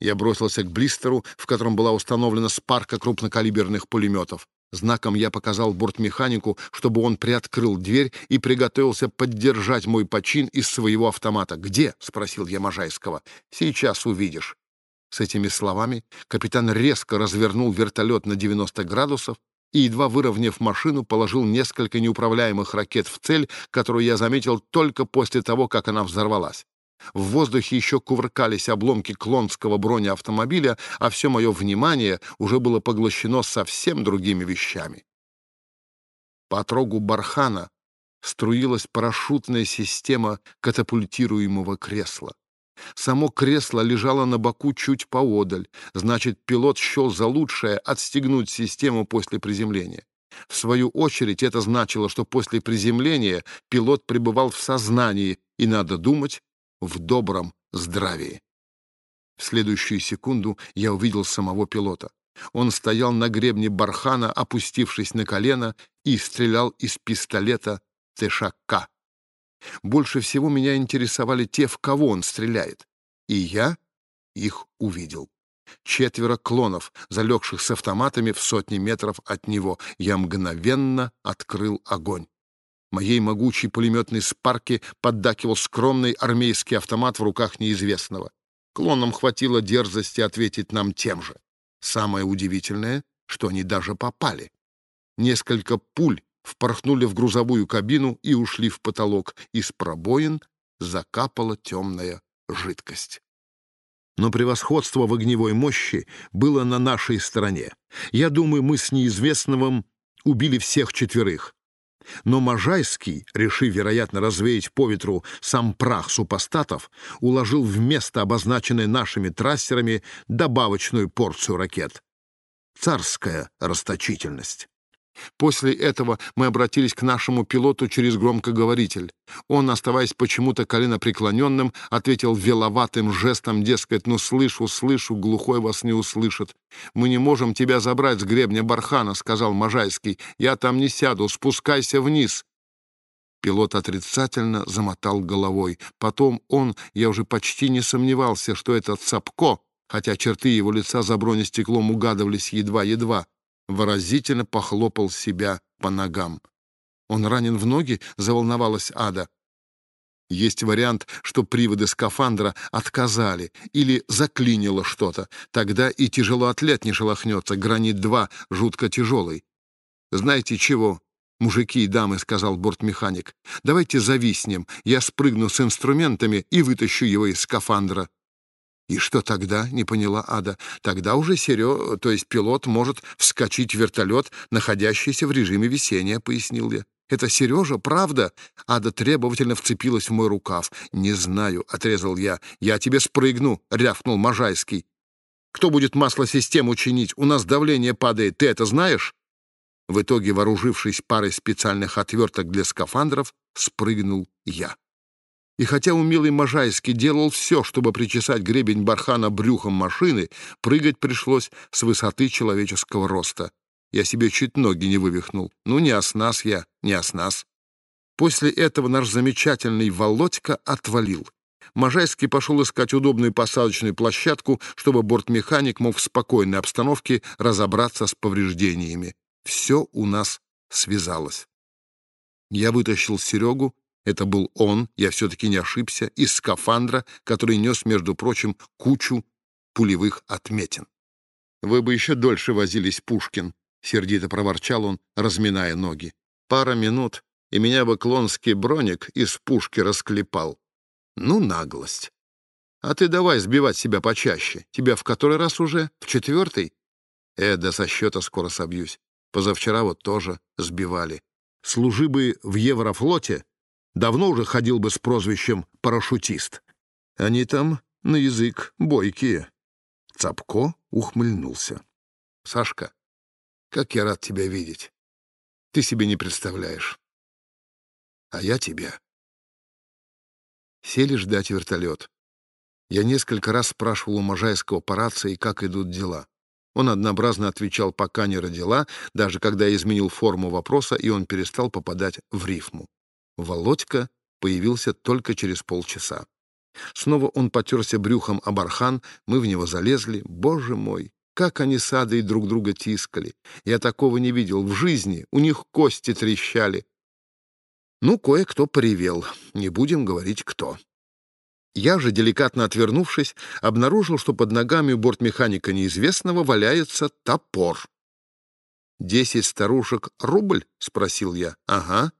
Я бросился к блистеру, в котором была установлена спарка крупнокалиберных пулеметов. Знаком я показал бортмеханику, чтобы он приоткрыл дверь и приготовился поддержать мой почин из своего автомата. «Где?» — спросил я Можайского. «Сейчас увидишь». С этими словами капитан резко развернул вертолет на 90 градусов и, едва выровняв машину, положил несколько неуправляемых ракет в цель, которую я заметил только после того, как она взорвалась. В воздухе еще кувыркались обломки клонского бронеавтомобиля, а все мое внимание уже было поглощено совсем другими вещами. По отрогу бархана струилась парашютная система катапультируемого кресла. Само кресло лежало на боку чуть поодаль, значит, пилот счел за лучшее отстегнуть систему после приземления. В свою очередь это значило, что после приземления пилот пребывал в сознании и, надо думать, в добром здравии. В следующую секунду я увидел самого пилота. Он стоял на гребне бархана, опустившись на колено, и стрелял из пистолета ТШК. Больше всего меня интересовали те, в кого он стреляет. И я их увидел. Четверо клонов, залегших с автоматами в сотни метров от него. Я мгновенно открыл огонь. Моей могучей пулеметной спарке поддакивал скромный армейский автомат в руках неизвестного. Клонам хватило дерзости ответить нам тем же. Самое удивительное, что они даже попали. Несколько пуль впорхнули в грузовую кабину и ушли в потолок. Из пробоин закапала темная жидкость. Но превосходство в огневой мощи было на нашей стороне. Я думаю, мы с неизвестным убили всех четверых. Но Можайский, решив, вероятно, развеять по ветру сам прах супостатов, уложил вместо обозначенной нашими трассерами добавочную порцию ракет. Царская расточительность. После этого мы обратились к нашему пилоту через громкоговоритель. Он, оставаясь почему-то коленопреклоненным, ответил веловатым жестом, дескать, «Ну, слышу, слышу, глухой вас не услышит». «Мы не можем тебя забрать с гребня бархана», — сказал Можайский. «Я там не сяду, спускайся вниз». Пилот отрицательно замотал головой. Потом он, я уже почти не сомневался, что это Цапко, хотя черты его лица за бронестеклом угадывались едва-едва, выразительно похлопал себя по ногам. «Он ранен в ноги?» — заволновалась Ада. Есть вариант, что приводы скафандра отказали или заклинило что-то. Тогда и тяжелоатлет не шелохнется, гранит-2 жутко тяжелый. «Знаете чего?» «Мужики и дамы», — сказал бортмеханик, — «давайте зависнем, я спрыгну с инструментами и вытащу его из скафандра». «И что тогда?» — не поняла Ада. «Тогда уже Серё, то есть пилот, может вскочить в вертолет, находящийся в режиме весения», — пояснил я. «Это Сережа, правда?» Ада требовательно вцепилась в мой рукав. «Не знаю», — отрезал я. «Я тебе спрыгну», — рявкнул Можайский. «Кто будет масло-систему чинить? У нас давление падает, ты это знаешь?» В итоге, вооружившись парой специальных отверток для скафандров, спрыгнул я. И хотя умелый Можайский делал все, чтобы причесать гребень бархана брюхом машины, прыгать пришлось с высоты человеческого роста. Я себе чуть ноги не вывихнул. Ну, не оснас я, не оснас. После этого наш замечательный Володька отвалил. Можайский пошел искать удобную посадочную площадку, чтобы бортмеханик мог в спокойной обстановке разобраться с повреждениями. Все у нас связалось. Я вытащил Серегу это был он, я все-таки не ошибся, из скафандра, который нес, между прочим, кучу пулевых отметин. «Вы бы еще дольше возились, Пушкин», — сердито проворчал он, разминая ноги. «Пара минут, и меня бы клонский броник из пушки расклепал. Ну, наглость. А ты давай сбивать себя почаще. Тебя в который раз уже? В четвертый? Э, да со счета скоро собьюсь. Позавчера вот тоже сбивали. Служи бы в Еврофлоте, давно уже ходил бы с прозвищем «парашютист». Они там на язык бойкие. Цапко ухмыльнулся. «Сашка, как я рад тебя видеть. Ты себе не представляешь. А я тебя». Сели ждать вертолет. Я несколько раз спрашивал у Можайского по рации, как идут дела. Он однообразно отвечал «пока не родила», даже когда я изменил форму вопроса, и он перестал попадать в рифму. Володька появился только через полчаса. Снова он потерся брюхом об архан, мы в него залезли. Боже мой, как они с Адой друг друга тискали! Я такого не видел в жизни, у них кости трещали. Ну, кое-кто поревел, не будем говорить кто. Я же, деликатно отвернувшись, обнаружил, что под ногами у бортмеханика неизвестного валяется топор. «Десять старушек рубль?» — спросил я. «Ага»,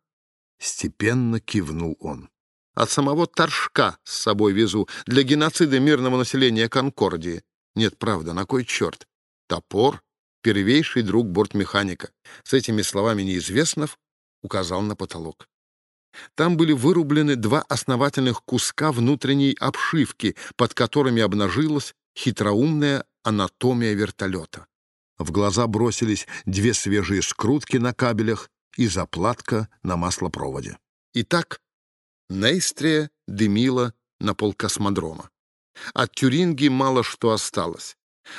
Степенно кивнул он. От самого Торжка с собой везу для геноцида мирного населения Конкордии. Нет, правда, на кой черт? Топор — первейший друг бортмеханика. С этими словами неизвестнов указал на потолок. Там были вырублены два основательных куска внутренней обшивки, под которыми обнажилась хитроумная анатомия вертолета. В глаза бросились две свежие скрутки на кабелях и заплатка на маслопроводе. Итак, Нейстрия дымила на полкосмодрома. От Тюринги мало что осталось.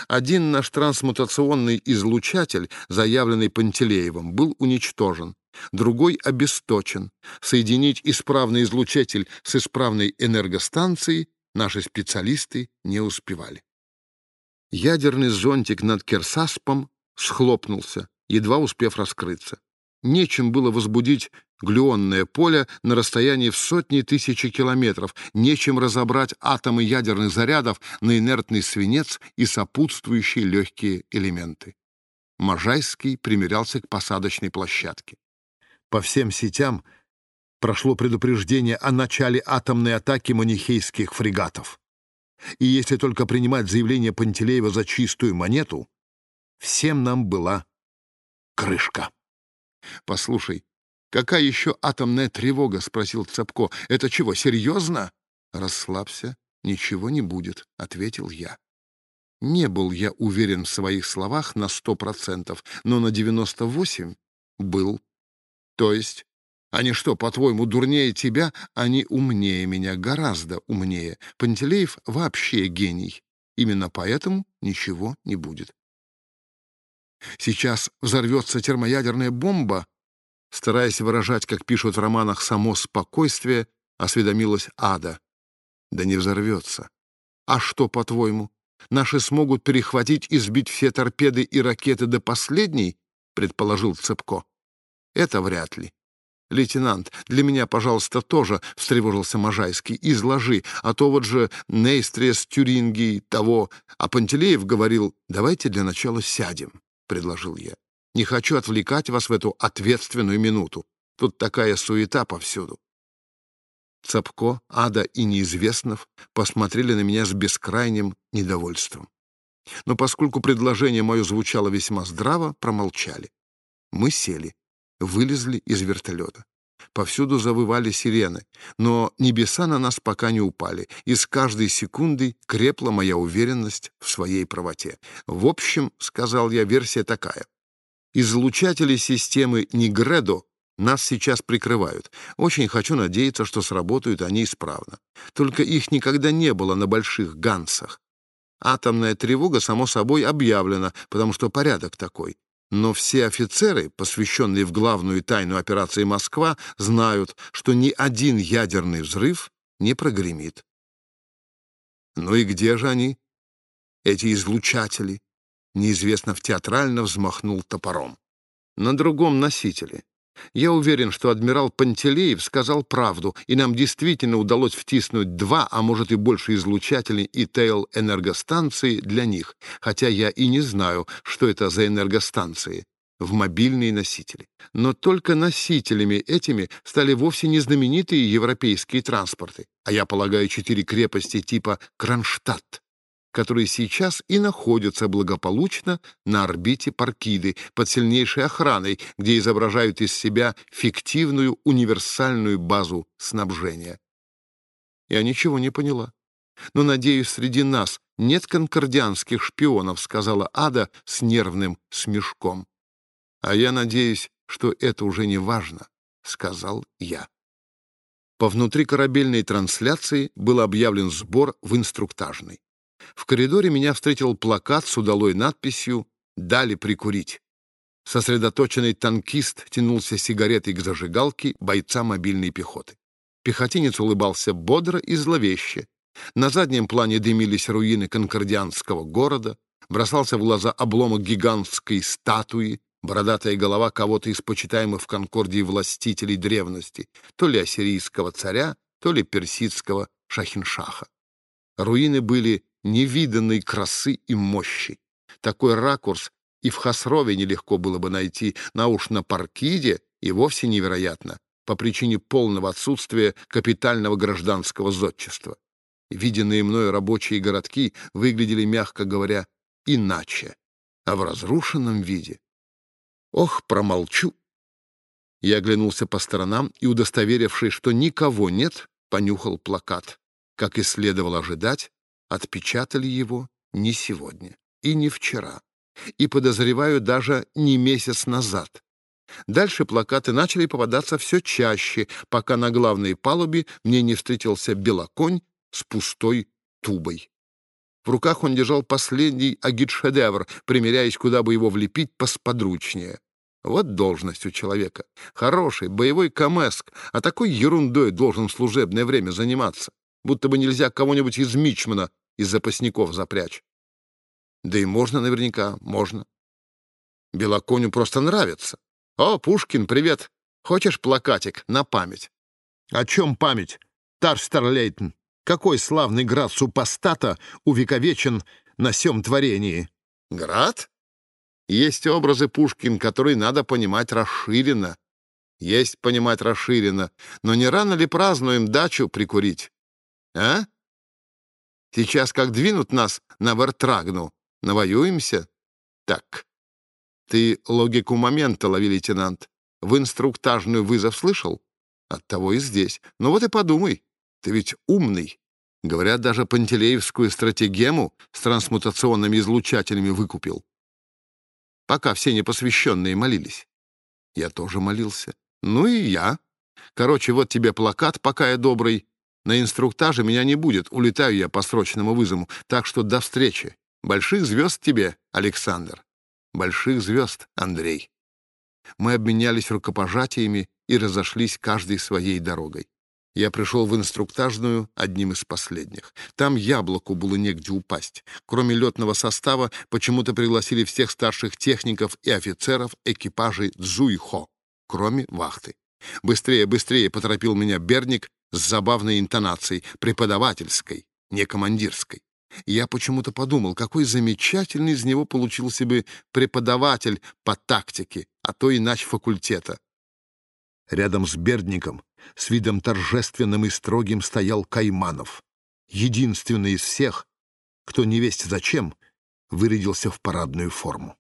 Один наш трансмутационный излучатель, заявленный Пантелеевым, был уничтожен, другой обесточен. Соединить исправный излучатель с исправной энергостанцией наши специалисты не успевали. Ядерный зонтик над Керсаспом схлопнулся, едва успев раскрыться. Нечем было возбудить глюонное поле на расстоянии в сотни тысячи километров, нечем разобрать атомы ядерных зарядов на инертный свинец и сопутствующие легкие элементы. Можайский примерялся к посадочной площадке. По всем сетям прошло предупреждение о начале атомной атаки манихейских фрегатов. И если только принимать заявление Пантелеева за чистую монету, всем нам была крышка. «Послушай, какая еще атомная тревога?» — спросил Цапко. «Это чего, серьезно?» «Расслабься, ничего не будет», — ответил я. Не был я уверен в своих словах на сто процентов, но на девяносто восемь был. То есть, они что, по-твоему, дурнее тебя? Они умнее меня, гораздо умнее. Пантелеев вообще гений. Именно поэтому ничего не будет. Сейчас взорвется термоядерная бомба, стараясь выражать, как пишут в романах, само спокойствие, осведомилась Ада. Да не взорвется. А что, по-твоему, наши смогут перехватить и сбить все торпеды и ракеты до последней? предположил Цепко. Это вряд ли. «Лейтенант, для меня, пожалуйста, тоже», — встревожился Можайский, — «изложи, а то вот же Нейстрес, Тюринги, того». А Пантелеев говорил, «давайте для начала сядем». — предложил я. «Не хочу отвлекать вас в эту ответственную минуту. Тут такая суета повсюду». Цапко, Ада и Неизвестнов посмотрели на меня с бескрайним недовольством. Но поскольку предложение мое звучало весьма здраво, промолчали. Мы сели, вылезли из вертолета. Повсюду завывали сирены, но небеса на нас пока не упали, и с каждой секундой крепла моя уверенность в своей правоте. В общем, сказал я, версия такая. Излучатели системы Нигредо нас сейчас прикрывают. Очень хочу надеяться, что сработают они исправно. Только их никогда не было на больших гансах. Атомная тревога, само собой, объявлена, потому что порядок такой. Но все офицеры, посвященные в главную тайну операции «Москва», знают, что ни один ядерный взрыв не прогремит. Ну и где же они, эти излучатели? Неизвестно в театрально взмахнул топором. На другом носителе. Я уверен, что адмирал Пантелеев сказал правду, и нам действительно удалось втиснуть два, а может и больше излучателей и тейл-энергостанции для них, хотя я и не знаю, что это за энергостанции в мобильные носители. Но только носителями этими стали вовсе не знаменитые европейские транспорты, а я полагаю четыре крепости типа Кронштадт, которые сейчас и находятся благополучно на орбите Паркиды под сильнейшей охраной, где изображают из себя фиктивную универсальную базу снабжения. Я ничего не поняла. Но, надеюсь, среди нас нет конкордианских шпионов, сказала Ада с нервным смешком. А я надеюсь, что это уже не важно, сказал я. По внутрикорабельной трансляции был объявлен сбор в инструктажной. В коридоре меня встретил плакат с удалой надписью «Дали прикурить». Сосредоточенный танкист тянулся сигаретой к зажигалке бойца мобильной пехоты. Пехотинец улыбался бодро и зловеще. На заднем плане дымились руины конкордианского города, бросался в глаза обломок гигантской статуи, бородатая голова кого-то из почитаемых в Конкордии властителей древности, то ли ассирийского царя, то ли персидского шахиншаха. Руины были невиданной красы и мощи. Такой ракурс и в Хасрове нелегко было бы найти, на уж на Паркиде и вовсе невероятно. по причине полного отсутствия капитального гражданского зодчества. Виденные мною рабочие городки выглядели, мягко говоря, иначе, а в разрушенном виде. Ох, промолчу. Я оглянулся по сторонам и, удостоверившись, что никого нет, понюхал плакат. Как и следовало ожидать, отпечатали его не сегодня и не вчера, и, подозреваю, даже не месяц назад. Дальше плакаты начали попадаться все чаще, пока на главной палубе мне не встретился белоконь с пустой тубой. В руках он держал последний агит-шедевр, примеряясь, куда бы его влепить посподручнее. Вот должность у человека. Хороший, боевой камеск, а такой ерундой должен в служебное время заниматься. Будто бы нельзя кого-нибудь из мичмана из запасников запрячь. Да и можно наверняка, можно. Белоконю просто нравится. «О, Пушкин, привет! Хочешь плакатик на память?» «О чем память, Тарстерлейтен? Какой славный град супостата увековечен на сём творении?» «Град?» Есть образы Пушкин, которые надо понимать расширенно. Есть понимать расширенно. Но не рано ли празднуем дачу прикурить? А? Сейчас как двинут нас на Вертрагну, навоюемся? Так. Ты логику момента лови, лейтенант. В инструктажную вызов слышал? Оттого и здесь. Ну вот и подумай. Ты ведь умный. Говорят, даже Пантелеевскую стратегему с трансмутационными излучателями выкупил пока все непосвященные молились. Я тоже молился. Ну и я. Короче, вот тебе плакат, пока я добрый. На инструктаже меня не будет, улетаю я по срочному вызову. Так что до встречи. Больших звезд тебе, Александр. Больших звезд, Андрей. Мы обменялись рукопожатиями и разошлись каждой своей дорогой. Я пришел в инструктажную одним из последних. Там яблоку было негде упасть. Кроме летного состава, почему-то пригласили всех старших техников и офицеров экипажей Цзуйхо, кроме вахты. «Быстрее, быстрее!» — поторопил меня Берник с забавной интонацией, преподавательской, не командирской. Я почему-то подумал, какой замечательный из него получился бы преподаватель по тактике, а то иначе факультета. Рядом с Бердником с видом торжественным и строгим стоял Кайманов, единственный из всех, кто не весть зачем вырядился в парадную форму.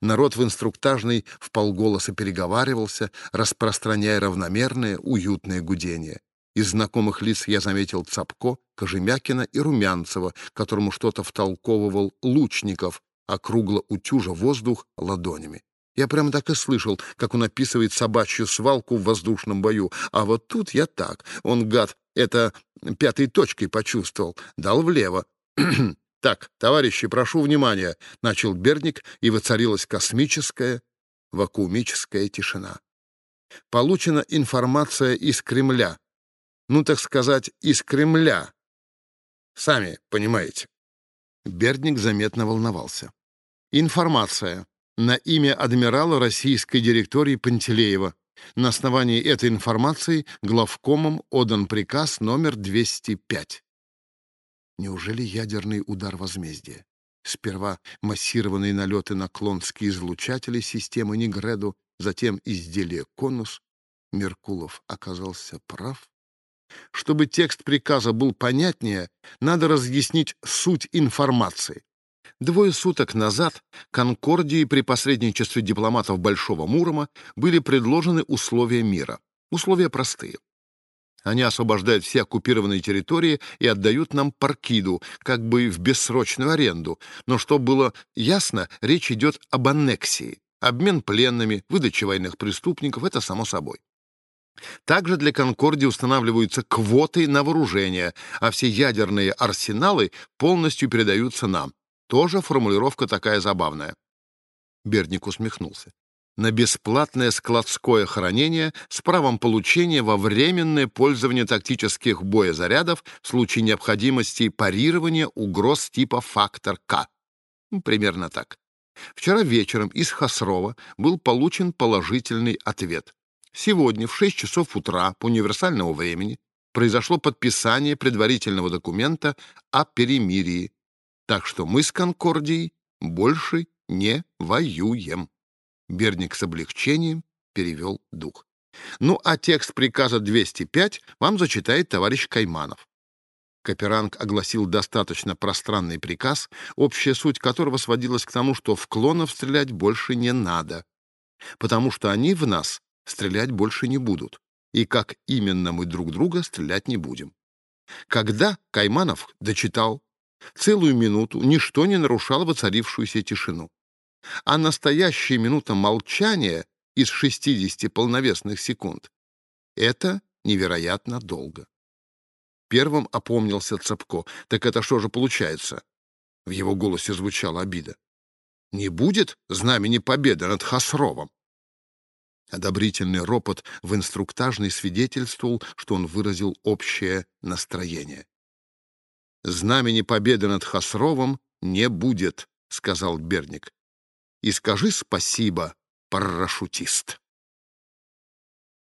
Народ в инструктажной в полголоса переговаривался, распространяя равномерное, уютное гудение. Из знакомых лиц я заметил Цапко, Кожемякина и Румянцева, которому что-то втолковывал Лучников, округло утюжа воздух ладонями. Я прямо так и слышал, как он описывает собачью свалку в воздушном бою. А вот тут я так. Он, гад, это пятой точкой почувствовал. Дал влево. <clears throat> «Так, товарищи, прошу внимания», — начал Берник, и воцарилась космическая, вакуумическая тишина. Получена информация из Кремля. Ну, так сказать, из Кремля. Сами понимаете. Бердник заметно волновался. Информация на имя адмирала российской директории Пантелеева. На основании этой информации главкомом отдан приказ номер 205. Неужели ядерный удар возмездия? Сперва массированные налеты на клонские излучатели системы Нигреду, затем изделие «Конус». Меркулов оказался прав. Чтобы текст приказа был понятнее, надо разъяснить суть информации. Двое суток назад Конкордии при посредничестве дипломатов Большого Мурома были предложены условия мира. Условия простые. Они освобождают все оккупированные территории и отдают нам паркиду, как бы в бессрочную аренду. Но чтобы было ясно, речь идет об аннексии. Обмен пленными, выдача военных преступников — это само собой. Также для Конкордии устанавливаются квоты на вооружение, а все ядерные арсеналы полностью передаются нам. Тоже формулировка такая забавная. Берник усмехнулся. На бесплатное складское хранение с правом получения во временное пользование тактических боезарядов в случае необходимости парирования угроз типа «фактор К». Ну, примерно так. Вчера вечером из Хасрова был получен положительный ответ. Сегодня в 6 часов утра по универсальному времени произошло подписание предварительного документа о перемирии так что мы с Конкордией больше не воюем. Берник с облегчением перевел дух. Ну, а текст приказа 205 вам зачитает товарищ Кайманов. Каперанг огласил достаточно пространный приказ, общая суть которого сводилась к тому, что в клонов стрелять больше не надо, потому что они в нас стрелять больше не будут, и как именно мы друг друга стрелять не будем. Когда Кайманов дочитал, целую минуту ничто не нарушало воцарившуюся тишину. А настоящая минута молчания из 60 полновесных секунд — это невероятно долго. Первым опомнился Цапко. «Так это что же получается?» В его голосе звучала обида. «Не будет знамени победы над Хасровом?» Одобрительный ропот в инструктажной свидетельствовал, что он выразил общее настроение. «Знамени победы над Хасровым не будет», — сказал Берник. «И скажи спасибо, парашютист».